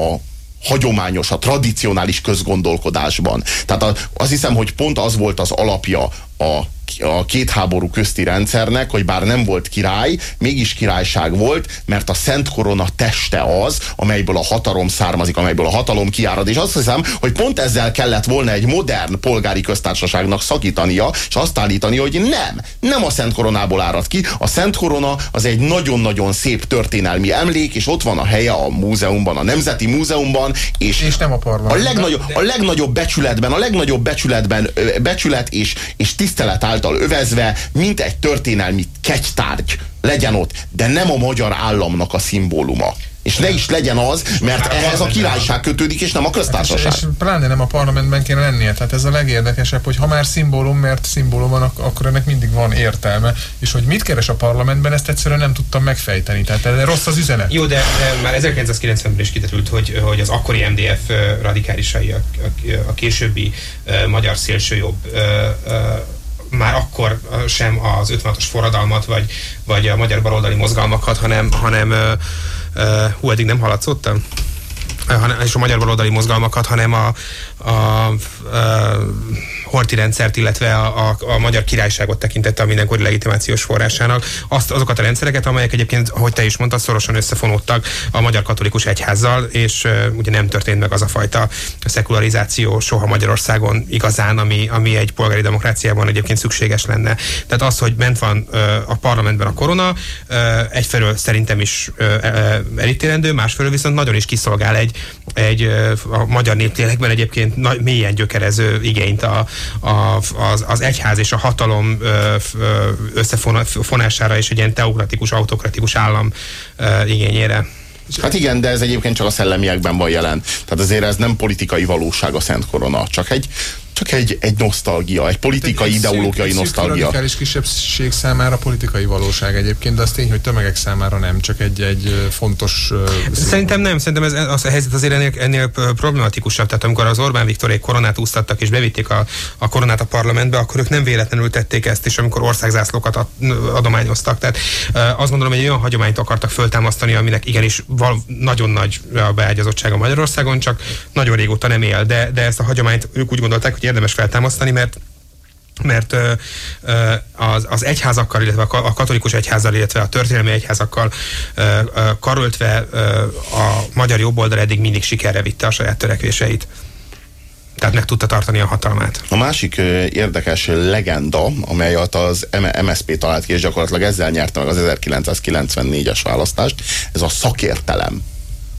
a hagyományos, a tradicionális közgondolkodásban. Tehát a, azt hiszem, hogy pont az volt az alapja a a két háború közti rendszernek, hogy bár nem volt király, mégis királyság volt, mert a Szent Korona teste az, amelyből a hatalom származik, amelyből a hatalom kiárad. És azt hiszem, hogy pont ezzel kellett volna egy modern polgári köztársaságnak szakítania, és azt állítani, hogy nem, nem a Szent Koronából árad ki. A Szent Korona az egy nagyon-nagyon szép történelmi emlék, és ott van a helye a múzeumban, a Nemzeti Múzeumban, és, És nem a a parlamentben. legnagyobb, a legnagyobb becsületben, a legnagyobb becsületben, becsület és, és tisztelet által övezve, mint egy történelmi kegytárgy legyen ott, de nem a magyar államnak a szimbóluma. És ne is legyen az, mert ehhez a királyság kötődik, és nem a És, köztársaság. és pláne nem a parlamentben kéne lennie. Tehát ez a legérdekesebb, hogy ha már szimbólum, mert szimbólum van, ak- akkor ennek mindig van értelme. És hogy mit keres a parlamentben, ezt egyszerűen nem tudtam megfejteni. Tehát ez rossz az üzenet. Jó, de, de már 1990-ben is kiderült, hogy, hogy az akkori MDF radikálisai, a, a, a későbbi ö, magyar szélsőjobb már akkor sem az 56-os forradalmat, vagy, vagy a magyar baloldali mozgalmakat, hanem, hanem ö, ö, hú, eddig nem hanem, és a magyar baloldali mozgalmakat, hanem a, a, a, horti rendszert, illetve a, a, a magyar királyságot tekintette a mindenkori legitimációs forrásának. Azt, azokat a rendszereket, amelyek egyébként, ahogy te is mondtad, szorosan összefonódtak a magyar katolikus egyházzal, és uh, ugye nem történt meg az a fajta szekularizáció soha Magyarországon igazán, ami, ami egy polgári demokráciában egyébként szükséges lenne. Tehát az, hogy ment van uh, a parlamentben a korona, uh, egyfelől szerintem is uh, uh, elítélendő, másfelől viszont nagyon is kiszolgál egy, egy a magyar néptélekben egyébként na, mélyen gyökerező igényt a, a, az, az egyház és a hatalom összefonására és egy ilyen teokratikus, autokratikus állam igényére. Hát igen, de ez egyébként csak a szellemiekben van jelen. Tehát azért ez nem politikai valóság a Szent Korona, csak egy, csak egy, egy nosztalgia, egy politikai, Egy- ideológiai szűk- nosztalgia. Szűk radikális kisebbség számára politikai valóság egyébként, de az tény, hogy tömegek számára nem, csak egy, egy fontos... Szerintem nem, szerintem ez, az a helyzet azért ennél, ennél problematikusabb. Tehát amikor az Orbán Viktorék koronát úsztattak és bevitték a, a koronát a parlamentbe, akkor ők nem véletlenül tették ezt, és amikor országzászlókat ad, adományoztak. Tehát azt gondolom, hogy egy olyan hagyományt akartak föltámasztani, aminek igenis val, nagyon nagy a beágyazottsága Magyarországon, csak nagyon régóta nem él. De, de ezt a hagyományt ők úgy gondolták, hogy érdemes feltámasztani, mert mert az, az egyházakkal, illetve a ka- a katolikus egyházzal, illetve a történelmi egyházakkal karöltve a magyar jobboldal eddig mindig sikerre vitte a saját törekvéseit. Tehát meg tudta tartani a hatalmát. A másik érdekes legenda, amelyet az M- MSZP talált ki, és gyakorlatilag ezzel nyerte meg az 1994-es választást, ez a szakértelem.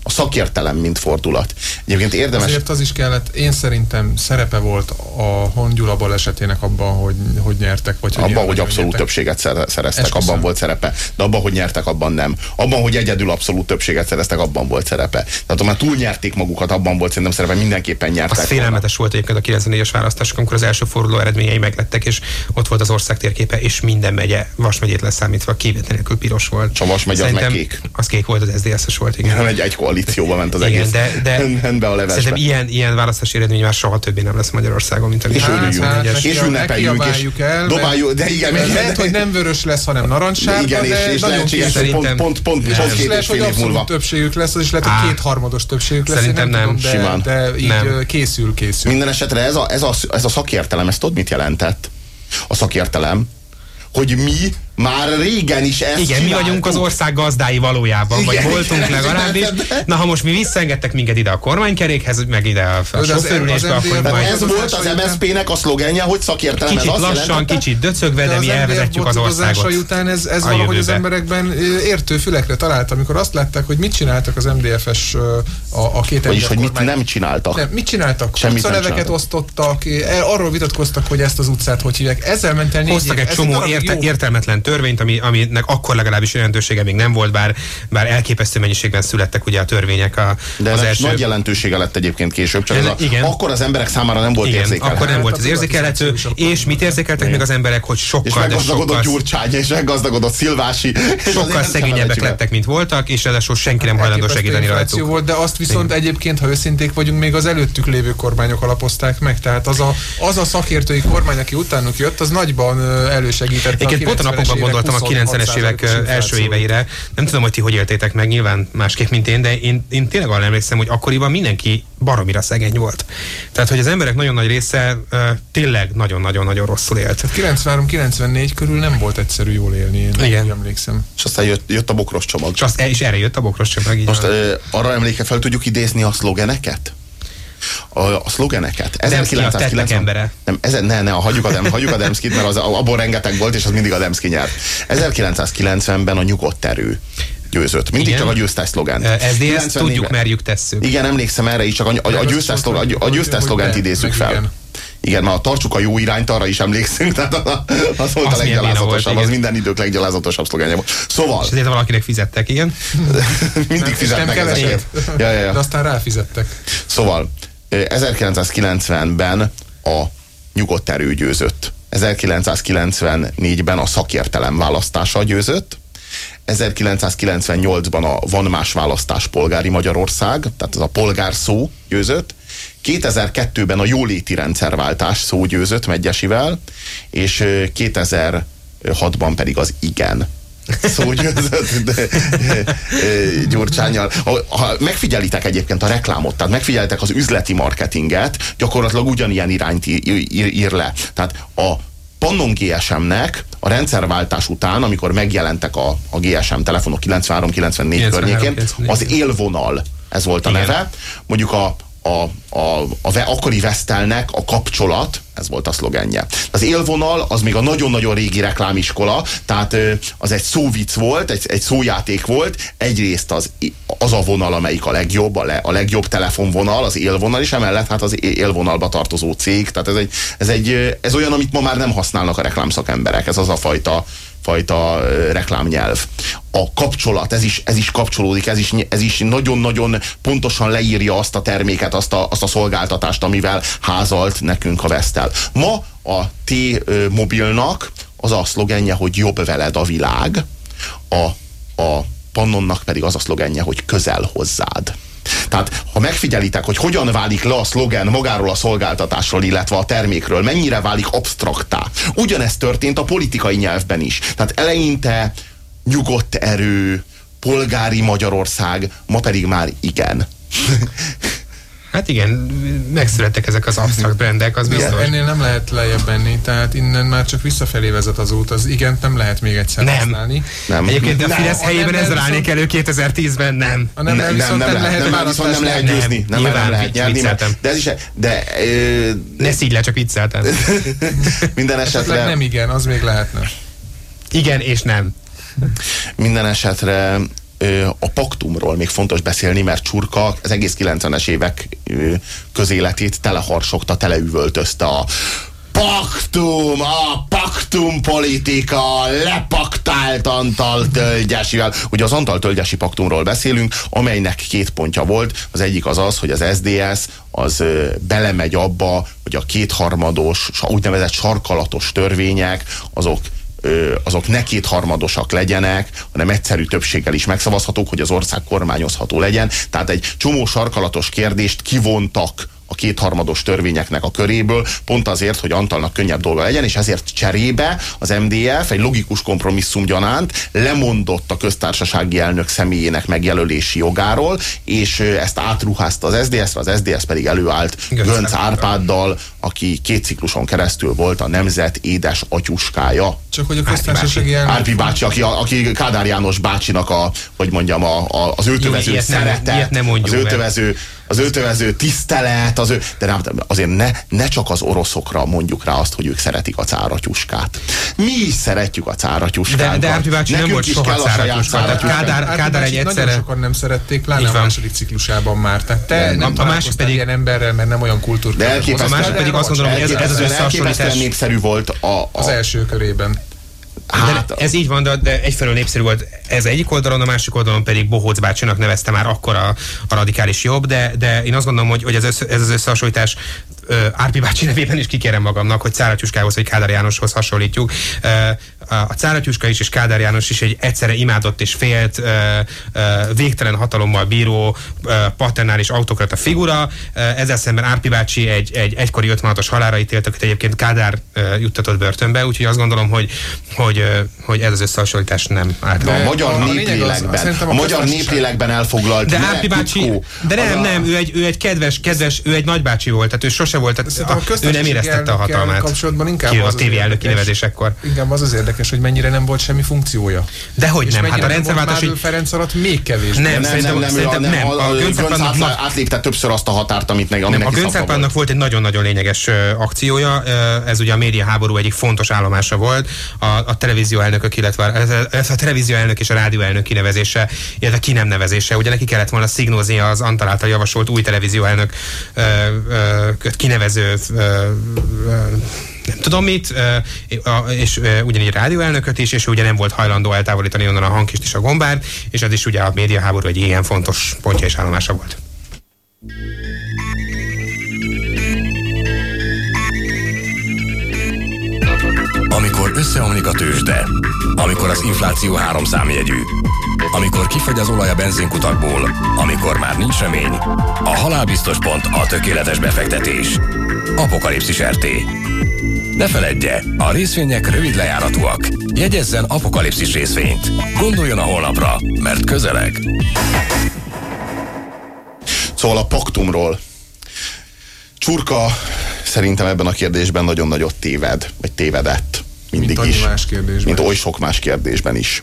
A szakértelem, mint fordulat. Egyébként érdemes... Azért az is kellett, én szerintem szerepe volt a Hongyula balesetének abban, hogy, hogy nyertek, vagy hogy Abban, hogy abszolút nyertek. többséget szer- szereztek, Esküszöm. abban volt szerepe. De abban, hogy nyertek, abban nem. Abban, hogy egyedül abszolút többséget szereztek, abban volt szerepe. Tehát ha már túlnyerték magukat, abban volt szerintem szerepe, mindenképpen nyertek. Az félelmetes volt egyébként a 94-es választások, amikor az első forduló eredményei meglettek, és ott volt az ország térképe, és minden megye, Vas megyét leszámítva, kivétel nélkül piros volt. Csak Vas megye az meg kék. Az kék volt, az SZDSZ-es volt, igen. Nem <laughs> egy, egy koalícióba ment az Igen, egész. de, de Rendbe a levesbe. szerintem ilyen, ilyen választási eredmény már soha többé nem lesz Magyarországon, mint ami És örüljünk, 94-es. neki és a- ünnepeljünk, és el, dobáljuk, de igen, Mert lehet, hogy nem vörös lesz, hanem narancssárga, igen, és, de és nagyon lehetséges, pont, pont, pont, pont És két és fél év múlva. többségük lesz, az is lehet, hogy kétharmados többségük lesz, Szerintem nem, Simán. de, így készül, készül. Minden esetre ez a, ez, ez szakértelem, ezt tudod mit jelentett? A szakértelem, hogy mi már régen is ezt Igen, mi vagyunk az ország gazdái valójában, vagy Igen, voltunk igen, legalábbis. de- Na, ha most mi visszaengedtek minket ide a kormánykerékhez, meg ide a, sofőrülésbe, akkor majd Ez volt az MSZP-nek a szlogenje, hogy szakértelem. kicsit ez lassan, jelentette? kicsit döcögve, de mi elvezetjük az országot. után ez, ez a valahogy az emberekben értő fülekre talált, amikor azt látták, hogy mit csináltak az MDF-es ö, a, a két Vagyis, hogy mit nem csináltak. Nem, mit csináltak? Semmit nem csináltak. osztottak, arról vitatkoztak, hogy ezt az utcát hogy hívják. Ezzel ment el négy Hoztak egy csomó értelmetlen törvényt, ami, aminek akkor legalábbis jelentősége még nem volt, bár, bár elképesztő mennyiségben születtek ugye a törvények a, De az első... nagy jelentősége lett egyébként később, csak Ez- ez a, igen. akkor az emberek számára nem volt igen, érzékelhető. akkor nem volt Hát az érzékelhető, és mit érzékeltek még az emberek, hogy És sokkal, de meggazdagodott sokkal, Gyurcsány, és meggazdagodott Szilvási. és sokkal szegényebbek lettek, mint voltak, és ráadásul senki nem hajlandó segíteni rajtuk. volt, de azt viszont Igen. egyébként, ha őszinték vagyunk, még az előttük lévő kormányok alapozták meg. Tehát az a, az a szakértői kormány, aki utánuk jött, az nagyban ö, elősegítette Egyébként pont a 90-es napokban évek gondoltam a 90-es évek 26%-os ö, első éveire. Nem tudom, hogy ti hogy éltétek meg, nyilván másképp, mint én, de én, én tényleg arra emlékszem, hogy akkoriban mindenki baromira szegény volt. Tehát, hogy az emberek nagyon nagy része tényleg nagyon-nagyon-nagyon rosszul élt. 93-94 körül nem volt egyszerű jól élni, én Igen. emlékszem. És aztán jött, jött a bokros csomag. És, azt, és erre jött a bokros csomag. Most van. arra emléke fel tudjuk idézni a szlogeneket? A, a szlogeneket. Demszki a tettek embere. Nem, ez, ne, ne, hagyjuk a, Dem, hagyjuk a Demszkit, mert az, abból rengeteg volt, és az mindig a Demszki nyert. 1990-ben a nyugodt erő győzött. Mindig Igen. csak a győztes szlogán. Ö, Ez ezt 94-ben tudjuk, merjük, tesszük. Igen, emlékszem erre is, csak a, a, a győztes, mondtam, a győztes de, idézzük fel. igen. Igen, mert tartsuk a jó irányt, arra is emlékszünk, tehát az, az volt Az a béna volt, leggyalázatosabb, az minden idők leggyalázatosabb szlogánja volt. Szóval, És ezért valakinek fizettek, igen. <laughs> mindig És fizetnek nem ezeket. Ja, ja, ja. De aztán ráfizettek. Szóval 1990-ben a nyugodt erő győzött. 1994-ben a szakértelem választása győzött. 1998-ban a Van Más Választás Polgári Magyarország, tehát ez a polgár szó győzött. 2002-ben a jóléti rendszerváltás szó győzött Megyesivel, és ö, 2006-ban pedig az igen szó győzött de, ö, Gyurcsányjal. Ha, ha megfigyelitek egyébként a reklámot, tehát megfigyelitek az üzleti marketinget, gyakorlatilag ugyanilyen irányt ír, ír, ír le. Tehát a Pannon GSM-nek a rendszerváltás után, amikor megjelentek a, a GSM telefonok 93-94 93, környékén, 94. az élvonal, ez volt a Igen. neve. Mondjuk a, a, a, a akkori Vestelnek a kapcsolat, ez volt a szlogenje. Az élvonal az még a nagyon-nagyon régi reklámiskola, tehát az egy szóvic volt, egy, egy szójáték volt, egyrészt az, az a vonal, amelyik a legjobb, a, le, a legjobb telefonvonal, az élvonal, és emellett hát az élvonalba tartozó cég, tehát ez, egy, ez, egy, ez olyan, amit ma már nem használnak a reklámszakemberek, ez az a fajta, fajta reklámnyelv. a kapcsolat, ez is, ez is kapcsolódik, ez is, ez is nagyon-nagyon pontosan leírja azt a terméket, azt a, azt a szolgáltatást, amivel házalt nekünk a Vestel. Ma a T-mobilnak az a szlogenje, hogy jobb veled a világ, a, a Pannonnak pedig az a szlogenje, hogy közel hozzád. Tehát, ha megfigyelitek, hogy hogyan válik le a szlogen magáról a szolgáltatásról, illetve a termékről, mennyire válik absztraktá. Ugyanezt történt a politikai nyelvben is. Tehát eleinte nyugodt erő, polgári Magyarország, ma pedig már igen. <laughs> Hát igen, megszülettek ezek az absztrakt brandek, az biztos. Ennél nem lehet lejjebb menni, tehát innen már csak visszafelé vezet az út, az igen, nem lehet még egyszer nem. használni. Nem. Egyébként a Fidesz nem, helyében viszont... állnék elő 2010-ben, nem. A nem, nem, nem, nem, nem, lehet, nem, viszont nem lehet győzni, nem, nem, nem lehet nyerni, mert, de ez is, de... Ne szígy le, csak vicceltem. <laughs> minden esetre... nem igen, az még lehetne. Igen és nem. Minden esetre a paktumról még fontos beszélni, mert Csurka az egész 90-es évek közéletét teleharsogta, teleüvöltözte a paktum, a paktum politika, lepaktált Antal Tölgyesivel. Ugye az Antal Tölgyesi paktumról beszélünk, amelynek két pontja volt. Az egyik az az, hogy az SDS az belemegy abba, hogy a kétharmados, úgynevezett sarkalatos törvények, azok azok ne kétharmadosak legyenek, hanem egyszerű többséggel is megszavazhatók, hogy az ország kormányozható legyen. Tehát egy csomó sarkalatos kérdést kivontak a kétharmados törvényeknek a köréből, pont azért, hogy Antalnak könnyebb dolga legyen, és ezért cserébe az MDF egy logikus kompromisszum gyanánt lemondott a köztársasági elnök személyének megjelölési jogáról, és ezt átruházta az SDS-re, az SDS pedig előállt Gönc Árpáddal, aki két cikluson keresztül volt a nemzet édes atyuskája. Csak hogy a köztársasági elnök... Árpi bácsi, aki, aki Kádár János bácsinak a, hogy mondjam, a, a, az öltövező Jó, szeretet, nem, nem az öltövező, az öltövező tisztelet, az ő, de nem, azért ne, ne csak az oroszokra mondjuk rá azt, hogy ők szeretik a cáratyuskát. Mi is szeretjük a cáratyuskát. De, de Árpi bácsi nem volt soha cáratyuska. Kádár, Kádár egy egyszerre... Nagyon sokan nem szerették, pláne a második ciklusában már. Tehát te nem a másik pedig ilyen emberrel, mert nem olyan kultúr. De a másik pedig azt gondolom, hogy ez, ez az összehasonlítás. népszerű volt a, a, az első körében. Hát, de ez így van, de egyfelől népszerű volt ez egyik oldalon, a másik oldalon pedig Bohóc bácsinak nevezte már akkor a, a radikális jobb, de, de én azt gondolom, hogy, hogy ez, ez az összehasonlítás Árpi bácsi nevében is kikérem magamnak, hogy Cáratyuskához vagy Kádár Jánoshoz hasonlítjuk. A Cáratyuska is és Kádár János is egy egyszerre imádott és félt, végtelen hatalommal bíró, paternális autokrata figura. Ezzel szemben Árpi bácsi egy, egy egykori 56-os halára ítélt, akit egyébként Kádár juttatott börtönbe, úgyhogy azt gondolom, hogy, hogy, hogy ez az összehasonlítás nem állt. A magyar néplélekben, a, a magyar néplélekben elfoglalt de Árpi bácsi, de nem, nem, ő egy, ő egy kedves, kedves, ő egy nagybácsi volt, tehát ő sose se volt, tehát a, ő nem éreztette a hatalmát. Kapcsolatban inkább az a tévé elnöki nevezésekkor. Inkább az az érdekes, hogy mennyire nem volt semmi funkciója. De hogy nem, hát a rendszerváltás... Így... Ferenc alatt még kevés. Nem, nem, nem, nem, szerintem nem. A, a Gönc átlépte többször azt a határt, amit meg, nem, a Göncárpánnak volt egy nagyon-nagyon lényeges akciója, ez ugye a média háború egyik fontos állomása volt, a, a televízió elnökök, illetve ez a televízió elnök és a rádió elnök kinevezése, illetve ki nem nevezése. Ugye neki kellett volna szignózni az Antal által javasolt új televízió elnök kinevező nem tudom mit, és ugyanígy rádióelnököt is, és ugye nem volt hajlandó eltávolítani onnan a hangkist és a gombát, és az is ugye a médiaháború egy ilyen fontos pontja és állomása volt. Amikor összeomlik a tőzsde, amikor az infláció három számjegyű, amikor kifagy az olaj a benzinkutakból, amikor már nincs remény, a halálbiztos pont a tökéletes befektetés. Apokalipszis RT. Ne feledje, a részvények rövid lejáratúak. Jegyezzen apokalipszis részvényt. Gondoljon a holnapra, mert közeleg. Szóval a paktumról. Csurka szerintem ebben a kérdésben nagyon nagyot téved, vagy tévedett. Mindig mint is. Más kérdésben mint oly sok más kérdésben is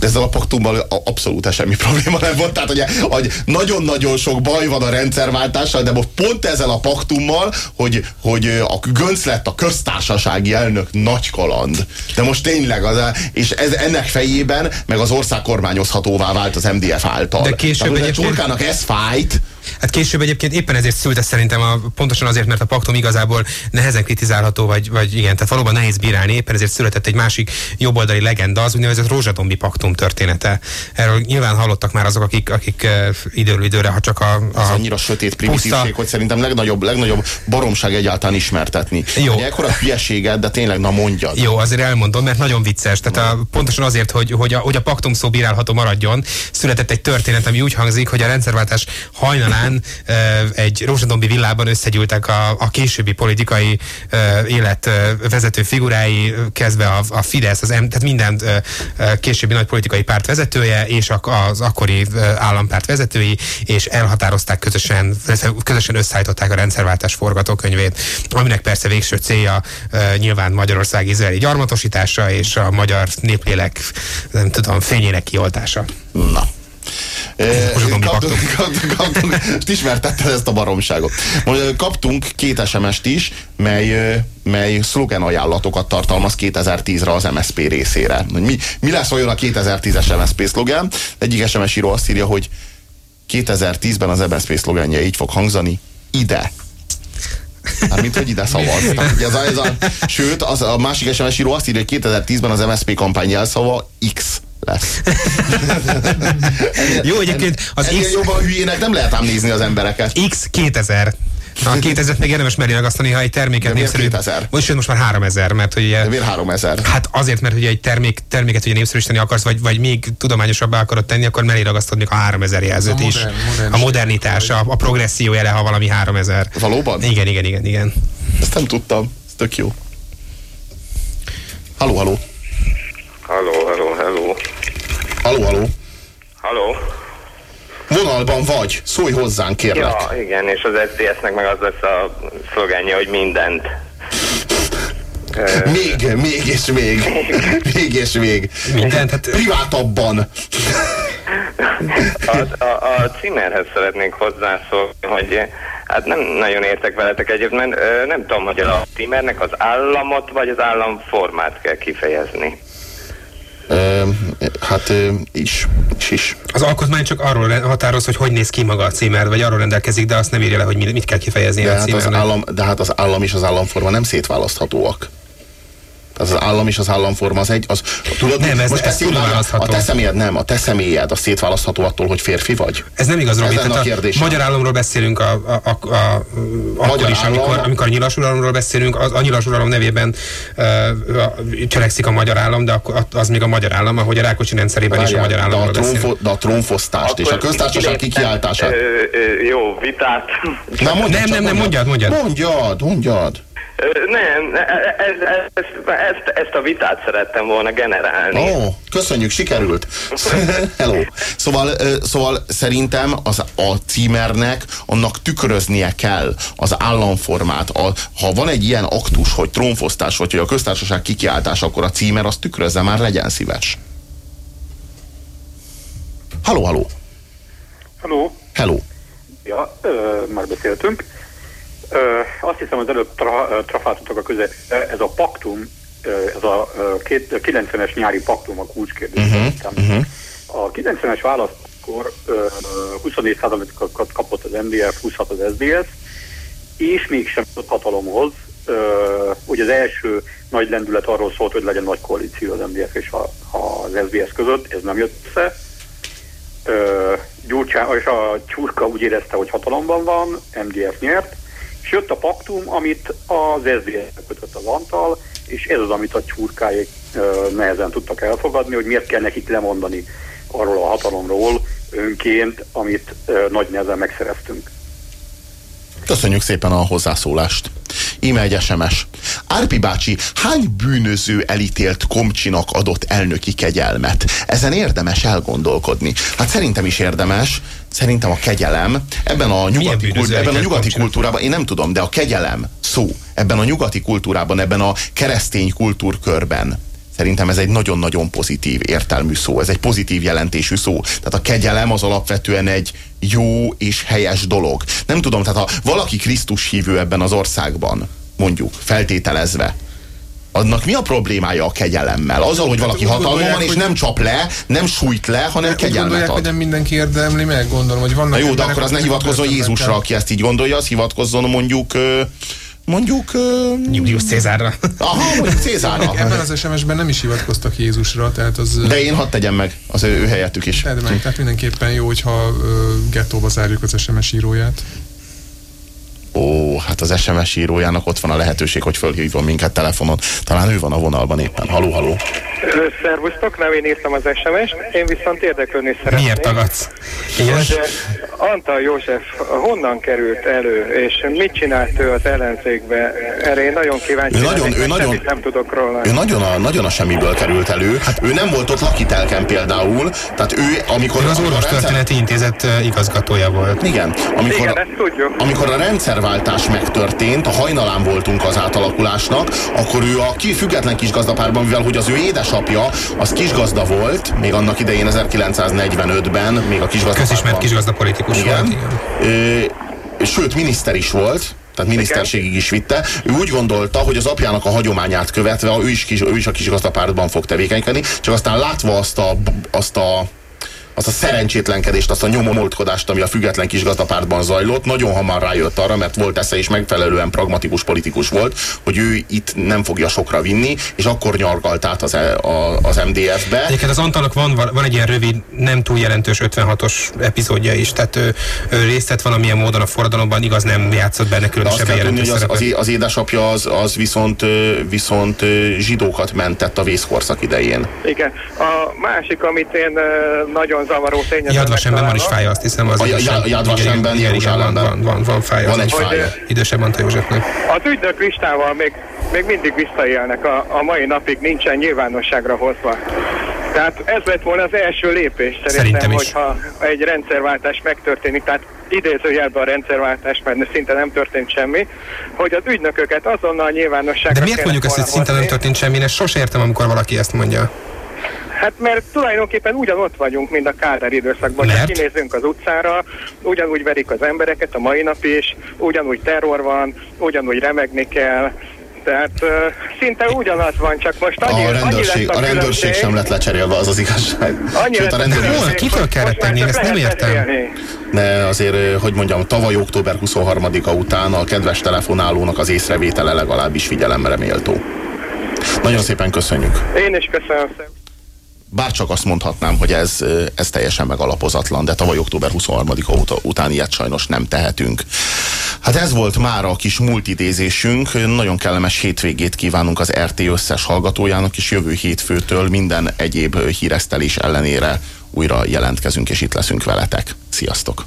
ezzel a paktummal abszolút semmi probléma nem volt. Tehát hogy nagyon-nagyon sok baj van a rendszerváltással, de most pont ezzel a paktummal, hogy, hogy a Gönc lett a köztársasági elnök nagy kaland. De most tényleg, az, és ez, ennek fejében meg az ország kormányozhatóvá vált az MDF által. De később Tehát, egy Csurkának ez fájt, Hát később egyébként éppen ezért szült ez szerintem a, pontosan azért, mert a paktum igazából nehezen kritizálható, vagy, vagy igen, tehát valóban nehéz bírálni, éppen ezért született egy másik jobboldali legenda, az úgynevezett rózsadombi paktum története. Erről nyilván hallottak már azok, akik, akik időről időre, ha csak a, a Ez annyira sötét primitívség, puszta- hogy szerintem legnagyobb, legnagyobb baromság egyáltalán ismertetni. Jó. Egy ekkora hülyeséget, de tényleg, na mondjad. Jó, azért elmondom, mert nagyon vicces. Tehát a, pontosan azért, hogy, hogy, a, hogy a paktum szó bírálható maradjon, született egy történet, ami úgy hangzik, hogy a rendszerváltás hajnalán e, egy rózsadombi villában összegyűltek a, a későbbi politikai élet vezető figurái, kezdve a, a Fidesz, az M, tehát minden későbbi nagy politikai párt vezetője, és az akkori állampárt vezetői, és elhatározták közösen, közösen összeállították a rendszerváltás forgatókönyvét, aminek persze végső célja nyilván Magyarország izraeli gyarmatosítása és a magyar néplélek, nem tudom, fényének kioltása. Na. Kaptunk, <laughs> kaptunk, kaptunk, most ismertetted ezt a baromságot. Most, Kaptunk két SMS-t is, mely, mely szlogen ajánlatokat tartalmaz 2010-re az MSP részére. Mi, mi lesz olyan a 2010-es MSP szlogen? Egyik SMS író azt írja, hogy 2010-ben az MSP szlogenje így fog hangzani, ide. Hát, mint hogy ide szavaz. Tehát, ez a, ez a, sőt, az, a másik SMS író azt írja, hogy 2010-ben az MSP kampány jelszava X lesz. <laughs> Jó, egyébként az Ennél X, jobban hülyének nem lehet ám nézni az embereket. X 2000. A 2000-et még érdemes merni ragasztani, ha egy terméket népszerű... 2000? Most, sőt, most már 3000, mert hogy ugye... De miért 3000? Hát azért, mert ugye egy termék, terméket ugye népszerűsíteni akarsz, vagy, vagy még tudományosabbá akarod tenni, akkor mellé ragasztod még a 3000 jelzőt A is. modern- modern a modernitás, a, a progresszió jele, ha valami 3000. Valóban? Igen, igen, igen, igen. Ezt nem tudtam. Ez tök jó. Haló, haló. Halló, halló, halló. Haló, haló. Halló? Vonalban vagy. Szólj hozzánk, kérlek. Ja, igen, és az SDS-nek meg az lesz a szlogenje, hogy mindent. Még, még és még. Még és még. Mindent, hát Privátabban. A, a, a címerhez szeretnék hozzászólni, hogy hát nem nagyon értek veletek mert ö, nem tudom, hogy a címernek az államot vagy az államformát kell kifejezni. Ö, hát is. Is, is. az alkotmány csak arról határoz, hogy hogy néz ki maga a címer, vagy arról rendelkezik, de azt nem írja le, hogy mit kell kifejezni De a hát, az címernek. állam, de hát az állam és az államforma nem szétválaszthatóak. Tehát az állam és az államforma az egy, az, tudod, Nem, ez- most ez különválasztható. a te személyed nem, a te személyed, az szétválasztható attól, hogy férfi vagy. Ez nem igaz, Robi. Tehát a a, kérdésem. magyar államról beszélünk, a, a, a, a, a, akkor is, állam- amikor, amikor a nyilas uralomról beszélünk, az, a nyilas uralom nevében uh, cselekszik a magyar állam, de akkor az még a magyar állam, ahogy a Rákóczi rendszerében is a magyar de, a trónfo, beszélünk. de a trónfosztást és a Akkor köztársaság kikiáltását. Jó, vitát. Na, mondjad Nem, nem, nem, mondjad, mondjad. Mondjad, mondjad. Nem, ez, ez, ez, ezt, ezt a vitát szerettem volna generálni. Ó, oh, köszönjük, sikerült. <laughs> Hello. Szóval, szóval szerintem az, a címernek annak tükröznie kell az államformát. A, ha van egy ilyen aktus, hogy trónfosztás, vagy hogy a köztársaság kikiáltás, akkor a címer azt tükrözze már, legyen szíves. Haló, haló. Haló? Hello. Ja, ö, már beszéltünk. Azt hiszem, az előbb tra, trafáltatok a köze. Ez a paktum, ez a két, 90-es nyári paktum a kulcskérdés. Uh-huh, uh-huh. A 90-es választkor ö, 24%-okat kapott az MDF, 26 az SDS, és mégsem jutott hatalomhoz. Ugye az első nagy lendület arról szólt, hogy legyen nagy koalíció az MDF és a, az SBS között, ez nem jött össze. Gyurcsán, és a Csurka úgy érezte, hogy hatalomban van, MDF nyert, és a paktum, amit az SZDSZ kötött az Antal, és ez az, amit a Csurkáék ö, nehezen tudtak elfogadni, hogy miért kell nekik lemondani arról a hatalomról önként, amit nagy nehezen megszereztünk. Köszönjük szépen a hozzászólást. Íme egy SMS. Árpi bácsi, hány bűnöző elítélt komcsinak adott elnöki kegyelmet? Ezen érdemes elgondolkodni. Hát szerintem is érdemes, szerintem a kegyelem ebben a nyugati, bűnöző kult, ebben a nyugati kultúrában, én nem tudom, de a kegyelem szó ebben a nyugati kultúrában, ebben a keresztény kultúrkörben Szerintem ez egy nagyon-nagyon pozitív értelmű szó, ez egy pozitív jelentésű szó. Tehát a kegyelem az alapvetően egy jó és helyes dolog. Nem tudom, tehát ha valaki Krisztus hívő ebben az országban, mondjuk, feltételezve, annak mi a problémája a kegyelemmel? Azzal, hogy valaki úgy hatalma gondolják, van, és hogy- nem csap le, nem sújt le, hanem Úgy kegyelmet gondolják, hogy ad. nem mindenki érdemli meg, gondolom, hogy vannak Na jó, de akkor az ne hivatkozzon Jézusra, aki ezt így gondolja, az hivatkozzon mondjuk mondjuk ö, Julius Cézárra. aha, mondjuk Cézárra. Ebben az SMS-ben nem is hivatkoztak Jézusra, tehát az... De én hadd tegyem meg az ő, ő helyettük is. Tedd meg, tehát mindenképpen jó, hogyha ö, gettóba zárjuk az SMS íróját. Ó, hát az SMS írójának ott van a lehetőség, hogy fölhívjon minket telefonon. Talán ő van a vonalban éppen. Haló, haló. Szervusztok, nem én írtam az SMS-t, én viszont érdeklődni szeretném. Miért tagadsz? Hogy Antal József honnan került elő, és mit csinált ő az ellenzékbe? Erre én nagyon kíváncsi Ő nagyon- ő nagyon- nem tudok róla. Ő nagyon a, nagyon a semmiből került elő. Hát, ő nem volt ott lakitelken például. Tehát ő, amikor... Ő az a rendszer- orvostörténeti intézet igazgatója volt. Igen, amikor, Igen, ezt tudjuk. amikor a rendszerváltás megtörtént, a hajnalán voltunk az átalakulásnak, akkor ő a ki, független kisgazdapárban, mivel hogy az ő édesapja, az kisgazda volt, még annak idején 1945-ben, még a kisgazdapárban. Közismert kisgazda politikus volt. Igen. Igen. Ö, sőt, miniszter is volt, tehát miniszterségig is vitte. Ő úgy gondolta, hogy az apjának a hagyományát követve ő is, kis, ő is a kisgazdapártban fog tevékenykedni, csak aztán látva azt a, azt a azt a szerencsétlenkedést, azt a nyomomoltkodást, ami a független kisgazdapártban zajlott, nagyon hamar rájött arra, mert volt esze és megfelelően pragmatikus politikus volt, hogy ő itt nem fogja sokra vinni, és akkor nyargalt át az, e- a, az MDF-be. Egyébként az Antalnak van, van egy ilyen rövid, nem túl jelentős 56-os epizódja is, tehát ő, ő részt vett valamilyen módon a forradalomban, igaz nem játszott benne De azt különösebben kell tudni, jelentős hogy az, az, az édesapja az, az viszont, viszont zsidókat mentett a vészkorszak idején. Igen. A másik, amit én eh, nagyon zavaró tényezőnek Jadvasemben van is fája, azt hiszem. Az Jadvasemben, Jeruzsálemben. van, van, van fája. Van az egy fája. Idősebb Antal Józsefnek. Az ügynök listával még, még mindig visszaélnek, a, a mai napig nincsen nyilvánosságra hozva. Tehát ez lett volna az első lépés szerintem, Szerintem is. hogyha egy rendszerváltás megtörténik, tehát idézőjelben a rendszerváltás, mert szinte nem történt semmi, hogy az ügynököket azonnal nyilvánosságra De miért mondjuk ezt, hogy szinte nem történt semmi? Én ezt sose értem, amikor valaki ezt mondja. Hát mert tulajdonképpen ugyanott vagyunk, mint a Kádár időszakban. Mert? Kinézünk az utcára, ugyanúgy verik az embereket a mai nap is, ugyanúgy terror van, ugyanúgy remegni kell. Tehát uh, szinte ugyanaz van, csak most annyi, A annyi rendőrség, lesz a rendőrség sem lett lecserélve, az az igazság. Annyi Sőt, a a rendőrség, Hol? Kitől kellett tenni? Én ezt nem értem. beszélni. de azért, hogy mondjam, tavaly október 23-a után a kedves telefonálónak az észrevétele legalábbis figyelemre méltó. Nagyon szépen köszönjük. Én is köszönöm szépen. Bár csak azt mondhatnám, hogy ez, ez teljesen megalapozatlan, de tavaly október 23-a óta- után ilyet sajnos nem tehetünk. Hát ez volt már a kis multidézésünk. Nagyon kellemes hétvégét kívánunk az RT összes hallgatójának, és jövő hétfőtől minden egyéb híresztelés ellenére újra jelentkezünk, és itt leszünk veletek. Sziasztok!